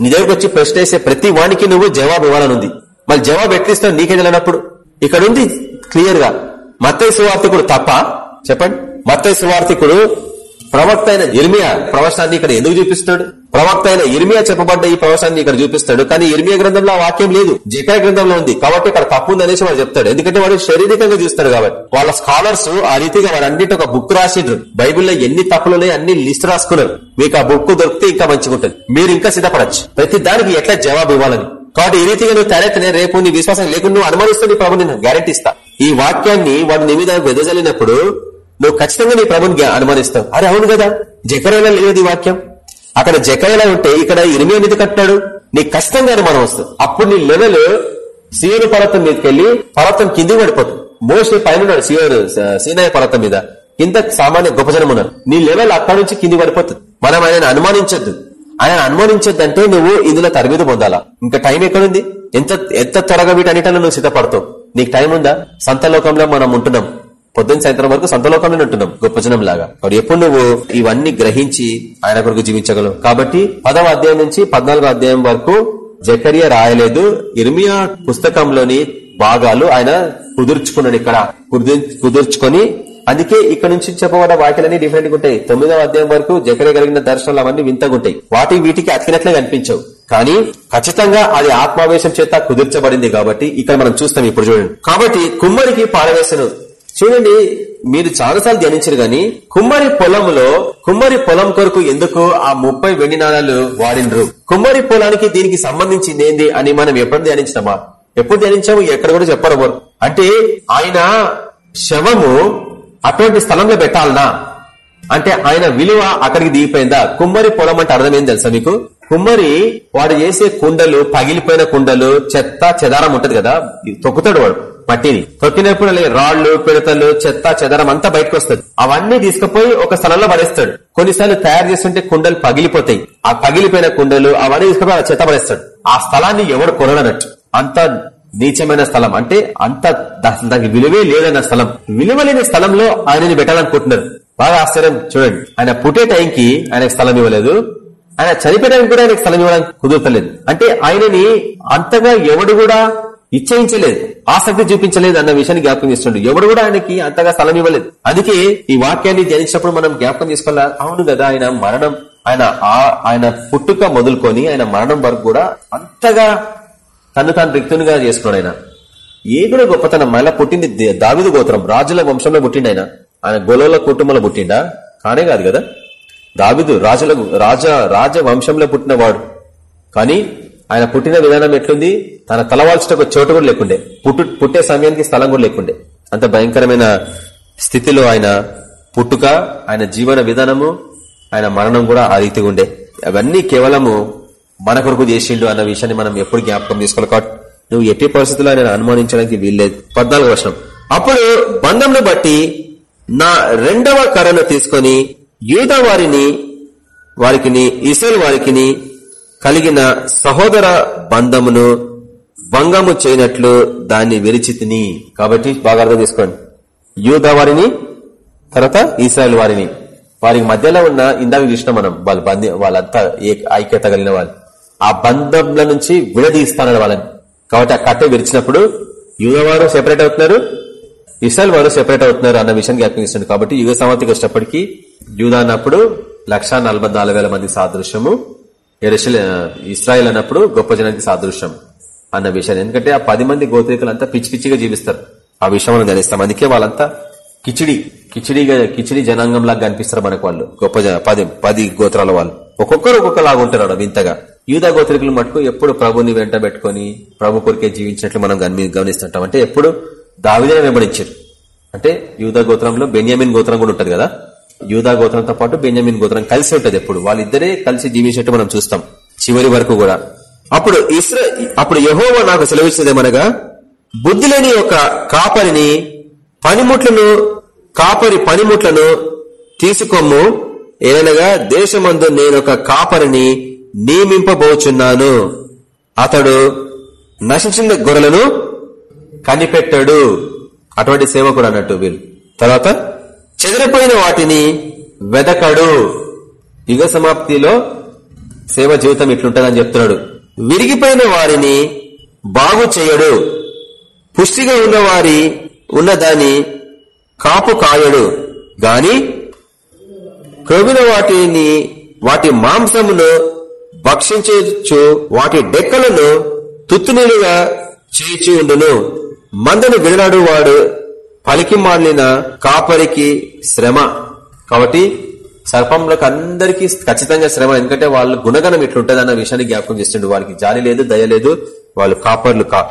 నీ దగ్గరకు వచ్చి ప్రశ్న వేసే ప్రతి వానికి నువ్వు జవాబు ఇవ్వాలనుంది. మళ్ళీ జవాబు ఎట్లిస్తావు? నీకే తెలియనప్పుడు. ఇక్కడ ఉంది క్లియర్గా మత్తయ్య సువార్థికుడు తప్ప చెప్పండి. మత్తయ్య సువార్థికుడు ప్రవక్త అయిన ఇర్మియా ప్రవచనాన్ని ఇక్కడ ఎందుకు చూపిస్తాడు ప్రవక్త అయిన ఇర్మియా చెప్పబడ్డ ఈ ప్రవచనాన్ని ఇక్కడ చూపిస్తాడు. కానీ ఇర్మియా గ్రంథంలో ఆ వాక్యం లేదు. జకర గ్రంథంలో ఉంది. కాబట్టి ఇక్కడ తప్పు ఉంది అనేసి వాడు చెప్తాడు. ఎందుకంటే వాడు శారీరకంగా చూస్తాడు కాబట్టి. వాళ్ళ స్కాలర్స్ ఆ రీతిగా వారన్నిటి ఒక బుక్ రాసిండ్రు. బైబిల్లో ఎన్ని తప్పులు ఉన్నాయి అన్ని లిస్ట్ రాసుకున్నారు. మీకు ఆ బుక్ దొరికితే ఇంకా మంచిగా ఉంటుంది. మీరు ఇంకా సిద్ధపడచ్చు. ప్రతి దానికి ఎట్లా జవాబు ఇవ్వాలని. కాబట్టి ఈ రీతిగా నువ్వు తయారైతే రేపు నీ విశ్వాసం లేకుండా నువ్వు అనుమానిస్తుంది ప్రభు నేను గ్యారెంటీ ఇస్తా. ఈ వాక్యాన్ని వాడు నీ మీద వెదజల్లినప్పుడు నువ్వు ఖచ్చితంగా నీ ప్రభుని అనుమానిస్తావు. అరే అవును కదా. జకరేలా లేదు ఈ వాక్యం. అక్కడ జకాయలా ఉంటే ఇక్కడ ఇరిమియా మీద కట్టాడు. నీకు కష్టంగానే మనం వస్తుంది అప్పుడు నీ లెవెల్ సీయోను పర్వతం మీదకి వెళ్ళి పర్వతం కిందికి పడిపోతుంది. మోస్ట్ పైన ఉన్నాడు సీయోను సీనాయ పర్వతం మీద. కింద సామాన్య గొప్ప జనం ఉన్నారు. నీ లెవెల్ అక్కడ నుంచి కింది పడిపోతుంది. మనం ఆయన అనుమానించొద్దు. ఆయన అనుమానించొద్దు అంటే నువ్వు ఇందులో తరబీదు పొందాలా. ఇంకా టైం ఎక్కడుంది? ఎంత ఎంత త్వరగా వీటన్నిటిలో నువ్వు సిద్ధపడతావు? నీకు టైం ఉందా? సంత లోకంలో మనం ఉంటున్నాం. పొద్దున్న సాయంత్రం వరకు సంతలోకంలోనే ఉంటున్నాం గొప్ప జనం లాగా. కాబట్టి ఎప్పుడు నువ్వు ఇవన్నీ గ్రహించి ఆయన కొరకు జీవించగలవు? కాబట్టి పదవ అధ్యాయం నుంచి పద్నాలుగో అధ్యాయం వరకు జకరియా రాయలేదు. ఇర్మియా పుస్తకంలోని భాగాలు ఆయన కుదుర్చుకున్నాడు ఇక్కడ. కుదుర్చుకొని అందుకే ఇక్కడ నుంచి చెప్పబడ్డ వాక్యాలన్నీ డిఫరెంట్ ఉంటాయి. తొమ్మిదవ అధ్యాయం వరకు జకరే కలిగిన దర్శనాలు అవన్నీ వింతగా ఉంటాయి వాటి వీటికి అతికినట్లే కనిపించవు. కానీ ఖచ్చితంగా అది ఆత్మావేశం చేత కుదుర్చబడింది కాబట్టి ఇక్కడ మనం చూస్తాం ఇప్పుడు చూడండి. కాబట్టి కుమ్మరికి పారవేశను. చూడండి మీరు చాలాసార్లు ధ్యానించరు గాని కుమ్మరి పొలంలో కుమ్మరి పొలం కొరకు ఎందుకు ఆ ముప్పై వెండి నాణాలు వాడినరు? కుమ్మరి పొలానికి దీనికి సంబంధించింది ఏంది అని మనం ఎప్పుడు ధ్యానించినామా? ఎప్పుడు ధ్యానించాము? ఎక్కడ కూడా చెప్పరు అంటే ఆయన శవము అటువంటి స్థలంలో పెట్టాలనా? అంటే ఆయన విలువ అక్కడికి దిగిపోయిందా? కుమ్మరి పొలం అంటే అర్థం ఏం తెలుసా మీకు? కుమ్మరి వాడు చేసే కుండలు పగిలిపోయిన కుండలు చెత్త చెదారం ఉంటది కదా తొక్కుతాడు వాడు. మట్టిని తొక్కినప్పుడు రాళ్ళు పిడతలు చెత్త చెదరం అంతా బయటకు వస్తుంది అవన్నీ తీసుకుపోయి ఒక స్థలంలో పడేస్తాడు. కొన్నిసార్లు తయారు చేస్తుంటే కుండలు పగిలిపోతాయి. ఆ పగిలిపోయిన కుండలు అవన్నీ తీసుకుపోయి ఆ చెత్త పడేస్తాడు. ఆ స్థలాన్ని ఎవడు కొనడనట్టు. అంత నీచమైన స్థలం. అంటే అంత దానికి విలువే లేదన్న స్థలం. విలువ లేని స్థలంలో ఆయనని పెట్టాలనుకుంటున్నారు. బాగా ఆశ్చర్యం చూడండి. ఆయన పుట్టే టైంకి ఆయనకు స్థలం ఇవ్వలేదు. ఆయన చనిపోయడానికి కూడా ఆయనకు స్థలం ఇవ్వడానికి కుదురుతలేదు. అంటే ఆయనని అంతగా ఎవడు కూడా ఇచ్చేయించలేదు ఆసక్తి చూపించలేదు అన్న విషయాన్ని జ్ఞాపకం చేస్తుండే. ఎవడు కూడా ఆయనకి అంతగా స్థలం ఇవ్వలేదు. అందుకే ఈ వాక్యాన్ని ధ్యానించినప్పుడు మనం జ్ఞాపకం చేసుకోవాలా? అవును కదా ఆయన మరణం ఆయన ఆ- ఆయన పుట్టుక మొదలుకొని ఆయన మరణం వరకు కూడా అంతగా తను తాను రిక్తునిగా చేసుకున్నాడు ఆయన. ఏ కూడా గొప్పతనం మళ్ళా పుట్టింది దావిదు గోత్రం రాజుల వంశంలో పుట్టిండు ఆయన. ఆయన గొలవల కుటుంబంలో పుట్టిండా? కానే కాదు కదా. దావిదు రాజుల రాజ రాజ వంశంలో పుట్టినవాడు. కానీ ఆయన పుట్టిన విధానం ఎట్లుంది? తన తలవాల్చిన ఒక చోటు కూడా లేకుండే. పుట్టు పుట్టే సమయానికి స్థలం కూడా లేకుండే. అంత భయంకరమైన స్థితిలో ఆయన పుట్టుక ఆయన జీవన విధానము ఆయన మరణం కూడా ఆ రీతిగా ఉండే. అవన్నీ కేవలము మన కొరకు చేసిండు అన్న విషయాన్ని మనం ఎప్పుడు జ్ఞాపకం తీసుకోవాలి కాబట్టి నువ్వు ఎట్టి పరిస్థితుల్లో ఆయన అనుమానించడానికి వీల్లేదు. పద్నాలుగు వర్షం అప్పుడు బంధంను బట్టి నా రెండవ కర్రను తీసుకొని యూద వారిని వారికిని ఇసల్ వారికిని కలిగిన సహోదర బంధమును భంగము చేయనట్లు దాన్ని విరిచితిని కాబట్టి బాగా అర్థం చేసుకోండి. యూద వారిని తర్వాత ఈసాయిల్ వారిని. వారికి మధ్యలో ఉన్న ఇందాక చూసిన మనం వాళ్ళ బంధి వాళ్ళంతా ఐక్యత కలిగిన వాళ్ళు. ఆ బంధంల నుంచి విడదీస్తానని వాళ్ళని. కాబట్టి ఆ కట్టె విరిచినప్పుడు యూదవారు సెపరేట్ అవుతున్నారు ఇస్రాయల్ వారు సెపరేట్ అవుతున్నారు అన్న విషయం జ్ఞాపకం కాబట్టి యుగ సమాప్తికి వచ్చినప్పటికీ యూదా అన్నప్పుడు లక్ష మంది సాదృశ్యము ఎరసల ఇస్రాయల్ అన్నప్పుడు గొప్ప జనానికి సాదృశ్యం అన్న విషయాన్ని. ఎందుకంటే ఆ పది మంది గోత్రికులంతా పిచ్చి పిచ్చిగా జీవిస్తారు. ఆ విషయం మనం ధ్యానిస్తాం అందుకే వాళ్ళంతా కిచిడి కిచిడిగా కిచిడి జనాంగంలాగా కనిపిస్తారు మనకు వాళ్ళు. గొప్ప జన- పది పది గోత్రాల వాళ్ళు. ఒక్కొక్కరు ఒక్కొక్కలాగా ఉంటారు వింతగా. యూదా గోత్రికులు మటుకు ఎప్పుడు ప్రభుని వెంట పెట్టుకుని ప్రభు కొరికే జీవించినట్లు మనం గమనిస్తుంటాం. అంటే ఎప్పుడు దావిదనే వెంబడించారు. అంటే యూదా గోత్రంలో బెన్యామిన్ గోత్రం కూడా ఉంటది కదా? యూదా గోత్రంతో పాటు బెంజమిన్ గోత్రం కలిసి ఉంటది ఎప్పుడు. వాళ్ళిద్దరే కలిసి జీవించేట్టు మనం చూస్తాం. చివరి వరకు కూడా. అప్పుడు ఇస్రా అప్పుడు యహోవా నాకు సెలవిచ్చేదేమనగా బుద్ధి లేని ఒక కాపరిని పనిముట్లను కాపరి పనిముట్లను తీసుకొమ్ము ఏనగా దేశమందు ఒక కాపరిని నియమింపబోచున్నాను. అతడు నశించిన గొర్రెలను కనిపెట్టాడు. అటువంటి సేవకుడు అన్నట్టు వీళ్ళు. తర్వాత చెదిరిపోయిన వాటిని వెదకడు. యుగ సమాప్తిలో సేవ జీవితం ఇట్లుంటదని చెప్తున్నాడు. విరిగిపోయిన వారిని బాగు చేయడు. పుష్టిగా ఉన్న వారి ఉన్నదాని కాపు కాయడు. గాని క్రొవిన వాటిని వాటి మాంసమును భక్షించు వాటి డెక్కలను తుత్తునీలుగా చేయిచి ఉండును. మందను విడనాడు వాడు పలికి మాలిన కాపరికి శ్రమ. కాబట్టి సర్పంలకు అందరికీ ఖచ్చితంగా శ్రమ. ఎందుకంటే వాళ్ళ గుణగణం ఇట్లుంటది అన్న విషయాన్ని జ్ఞాపకం చేస్తుండు. వాళ్ళకి జాలి లేదు దయ లేదు. వాళ్ళు కాపర్లు కా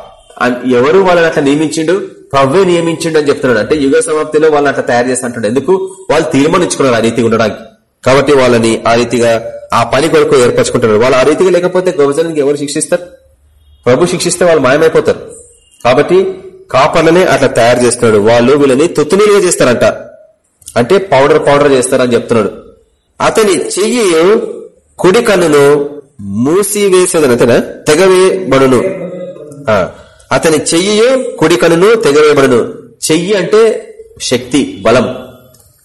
ఎవరు వాళ్ళని అట్లా నియమించిండు? ప్రవ్వే నియమించిండు అని చెప్తున్నాడు. అంటే యుగ సమాప్తిలో వాళ్ళని అట్లా తయారు చేస్తుంటాడు ఎందుకు? వాళ్ళు తీర్మానించుకున్నారు ఆ రీతిగా ఉండడానికి. కాబట్టి వాళ్ళని ఆ రీతిగా ఆ పని కొరకు ఏర్పరచుకుంటున్నారు. వాళ్ళు ఆ రీతిగా లేకపోతే గౌజనానికి ఎవరు శిక్షిస్తారు? ప్రభు శిక్షిస్తే వాళ్ళు మాయమైపోతారు. కాబట్టి కాపర్లనే అట్లా తయారు చేస్తున్నాడు. వాళ్ళు వీళ్ళని తొత్తునీలుగా చేస్తారంట. అంటే పౌడర్ పౌడర్ చేస్తారని చెప్తున్నాడు. అతని చెయ్యి కుడి కన్నును మూసివేసేదని అంతేనా? తెగవేయబడును. అతని చెయ్యి కుడి కన్నును తెగవేయబడును. చెయ్యి అంటే శక్తి బలం.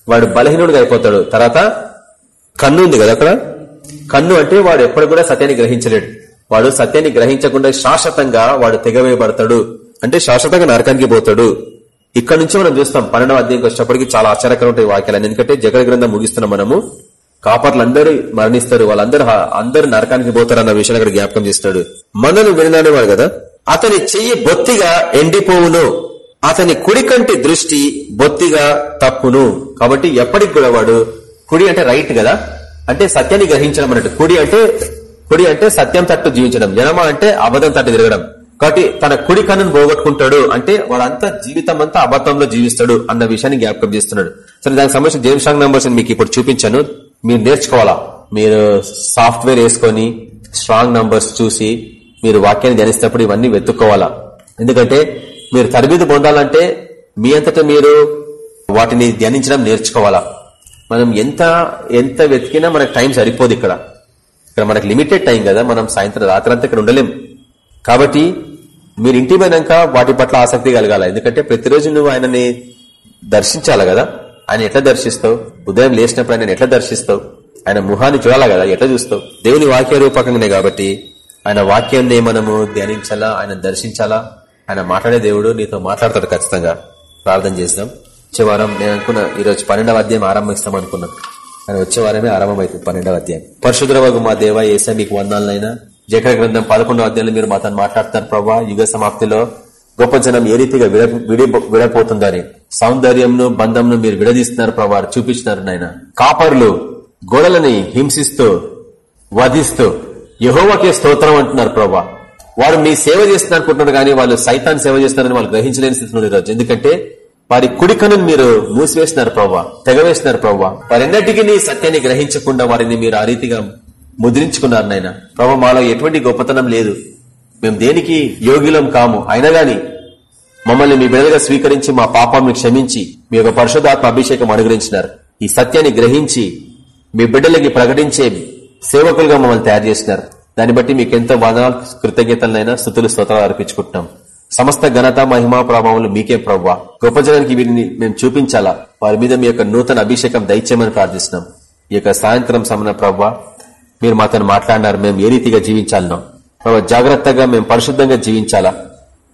వాడు బలహీనుడిగా అయిపోతాడు. తర్వాత కన్ను ఉంది కదా అక్కడ? కన్ను అంటే వాడు ఎప్పుడు కూడా సత్యాన్ని గ్రహించలేడు. వాడు సత్యాన్ని గ్రహించకుండా శాశ్వతంగా వాడు తెగవేయబడతాడు. అంటే శాశ్వతంగా నరకానికి పోతాడు. ఇక్కడ నుంచి మనం చూస్తాం పన్నెండవ అధ్యాయంకి వచ్చేటప్పటికి చాలా ఆశ్చర్యకరం ఉంటాయి వాక్యాలు. ఎందుకంటే జగడ గ్రంథం ముగిస్తున్నాం మనము కాపర్లందరూ మరణిస్తారు వాళ్ళందరూ అందరు అందరూ నరకానికి పోతారు అన్న విషయాన్ని అక్కడ జ్ఞాపకం చేస్తాడు. మనను విననేవాడు కదా? అతని చెయ్యి బొత్తిగా ఎండిపోవును. అతని కుడి కంటి దృష్టి బొత్తిగా తప్పును. కాబట్టి ఎప్పటికి కూడా వాడు కుడి అంటే రైట్ కదా? అంటే సత్యాన్ని గ్రహించడం అన్నట్టు. కుడి అంటే కుడి అంటే సత్యం తట్టు జీవించడం. జనమ అంటే అబద్ధం తట్టు తిరగడం. కాబట్టి తన కుడి కన్నును పోగొట్టుకుంటాడు. అంటే వాడంతా జీవితం అంతా అబద్ధంలో జీవిస్తాడు అన్న విషయాన్ని జ్ఞాపకం చేస్తున్నాడు. సరే దానికి సంబంధించిన జేమ్ స్ట్రాంగ్ నంబర్స్ మీకు ఇప్పుడు చూపించాను. మీరు నేర్చుకోవాలా? మీరు సాఫ్ట్వేర్ వేసుకొని స్ట్రాంగ్ నంబర్స్ చూసి మీరు వాక్యాన్ని ధ్యానిస్తేప్పుడు ఇవన్నీ వెతుక్కోవాలా? ఎందుకంటే మీరు తరబీదు పొందాలంటే మీ అంతటా మీరు వాటిని ధ్యానించడం నేర్చుకోవాలా? మనం ఎంత ఎంత వెతికినా మనకు టైం సరిపోదు ఇక్కడ. ఇక్కడ మనకు లిమిటెడ్ టైం కదా. మనం సాయంత్రం రాత్రి అంతా ఇక్కడ ఉండలేం. కాబట్టి మీరు ఇంటి పోయినాక వాటి పట్ల ఆసక్తి కలగాల. ఎందుకంటే ప్రతిరోజు నువ్వు ఆయనని దర్శించాలి కదా? ఆయన ఎట్లా దర్శిస్తావు? ఉదయం లేచినప్పుడు ఆయన ఎట్లా దర్శిస్తావు? ఆయన ముఖాన్ని చూడాలా కదా? ఎట్లా చూస్తావు? దేవుని వాక్య రూపకంగానే కాబట్టి ఆయన వాక్యాన్ని మనము ధ్యానించాలా? ఆయన దర్శించాలా? ఆయన మాట్లాడే దేవుడు నీతో మాట్లాడతాడు ఖచ్చితంగా. ప్రార్థన చేసినాం వచ్చే వారం నేను అనుకున్నా ఈరోజు పన్నెండవ అధ్యాయం ఆరంభిస్తాం అనుకున్నాం కానీ వచ్చే వారమే ఆరంభమైతుంది పన్నెండవ అధ్యాయం. పరిశుద్రవగు మా దేవ ఏసా మీకు వందాలనైనా జకర గ్రంథం పదకొండో అధ్యాయంలో మీరు మాతో మాట్లాడుతున్నారు ప్రభా యుగ సమాప్తిలో గొప్ప జనం ఏ రీతిగా విడ విడపోతుందని సౌందర్యంను బంధంను మీరు విడదీస్తున్నారు ప్రభా చూపించినారు నాయన. కాపర్లు గోడలని హింసిస్తూ వధిస్తూ యహోవకే స్తోత్రం అంటున్నారు ప్రభా వారు మీ సేవ చేస్తున్నారు అనుకుంటున్నారు కానీ వాళ్ళు సైతాన్ సేవ చేస్తున్నారని వాళ్ళు గ్రహించలేని స్థితిలో ఈరోజు ఎందుకంటే వారి కుడికను మీరు మూసివేసినారు ప్రభా తెగవేసినారు ప్రభా వారెన్నటికీ నీ సత్యాన్ని గ్రహించకుండా వారిని మీరు ఆ రీతిగా ముద్రించుకున్నారు నాయన. ప్రభా మాలో ఎటువంటి గొప్పతనం లేదు. మేము దేనికి యోగ్యులం కాము? అయినా గాని మమ్మల్ని మీ బిడ్డలుగా స్వీకరించి మా పాపాన్ని క్షమించి మీ యొక్క పరిశుధాత్మ అభిషేకం అనుగ్రహించినారు. ఈ సత్యాన్ని గ్రహించి మీ బిడ్డలకి ప్రకటించే సేవకులుగా మమ్మల్ని తయారు చేసినారు. దాన్ని బట్టి మీకు ఎంతో వదనాలు కృతజ్ఞతలనైనా స్థుతులు స్తోత్రాలు అర్పించుకుంటున్నాం. సమస్త ఘనత మహిమా ప్రభావాలు మీకే ప్రవ్వా గొప్ప జనానికి వీటిని మేము చూపించాలా? వారి మీద మీ యొక్క నూతన అభిషేకం దయచేయమని ప్రార్థిస్తున్నాం. ఈ యొక్క సాయంత్రం సమన ప్రవ్వా మీరు మాతో మాట్లాడినారు మేము ఏ రీతిగా జీవించాలనో. ప్రభావ జాగ్రత్తగా మేము పరిశుద్ధంగా జీవించాలా?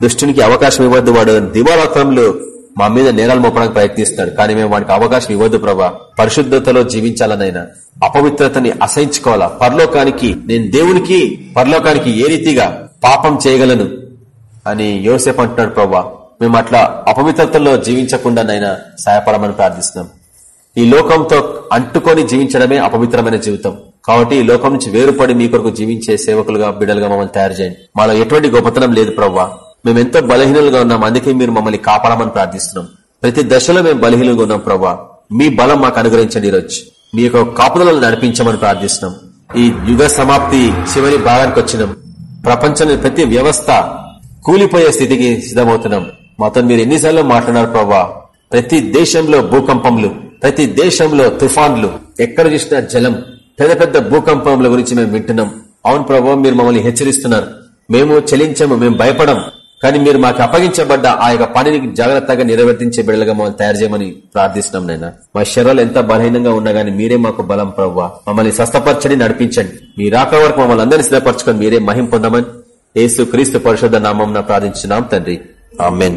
దుష్టునికి అవకాశం ఇవ్వద్దు వాడు. దివారాత్రంలో మా మీద నేరాలు మోపడానికి ప్రయత్నిస్తున్నాడు. కానీ మేము వాడికి అవకాశం ఇవ్వద్దు ప్రభా. పరిశుద్ధతలో జీవించాలనైనా అపవిత్రతని అసహించుకోవాలా? పరలోకానికి నేను దేవునికి పరలోకానికి ఏ రీతిగా పాపం చేయగలను? అని యోసేపు అంటున్నాడు ప్రభా. మేము అట్లా అపవిత్రతలో జీవించకుండానైనా సహాయపడమని ప్రార్థిస్తున్నాం. ఈ లోకంతో అంటుకొని జీవించడమే అపవిత్రమైన జీవితం. కాబట్టి ఈ లోకం నుంచి వేరుపడి మీ కొరకు జీవించే సేవకులుగా బిడలుగా మమ్మల్ని తయారు చేయండి. మాలో ఎటువంటి గొప్పతనం లేదు ప్రవ్వా. మేము ఎంతో బలహీనులుగా ఉన్నాం అందుకే మీరు మమ్మల్ని కాపాడమని ప్రార్థిస్తున్నాం. ప్రతి దశలో మేము బలహీనంగా ఉన్నాం ప్రవ్వా. మీ బలం మాకు అనుగ్రహించండి ఈరోజు. మీ యొక్క కాపుదలను నడిపించమని ప్రార్థిస్తున్నాం. ఈ యుగ సమాప్తి చివరి భాగానికి వచ్చినాం. ప్రపంచంలో ప్రతి వ్యవస్థ కూలిపోయే స్థితికి సిద్ధమవుతున్నాం. మాతో మీరు ఎన్నిసార్లు మాట్లాడారు ప్రవ్వా. ప్రతి దేశంలో భూకంపంలు ప్రతి దేశంలో తుఫాన్లు ఎక్కడ చూసినా జలం పెద్ద పెద్ద భూకంపముల గురించి మేము వింటున్నాం. అవును ప్రభావ మీరు మమ్మల్ని హెచ్చరిస్తున్నారు. మేము చలించము మేము భయపడం కానీ మీరు మాకు అప్పగించబడ్డ ఆ యొక్క పనిని జాగ్రత్తగా నిర్వర్తించే బిడ్డలుగా మమ్మల్ని తయారు చేయమని ప్రార్థిస్తున్నాం నాయన. మా శరీరాలు ఎంత బలహీనంగా ఉన్నా గానీ మీరే మాకు బలం ప్రవ్వా. మమ్మల్ని స్వస్థపరచని నడిపించండి. మీ రాక వరకు మమ్మల్ని అందరినీ సిద్ధపరచుకొని మీరే మహిం పొందమని ఏసు క్రీస్తు పరిషత్ నామం ప్రార్థించినాం తండ్రి. ఆమెన్.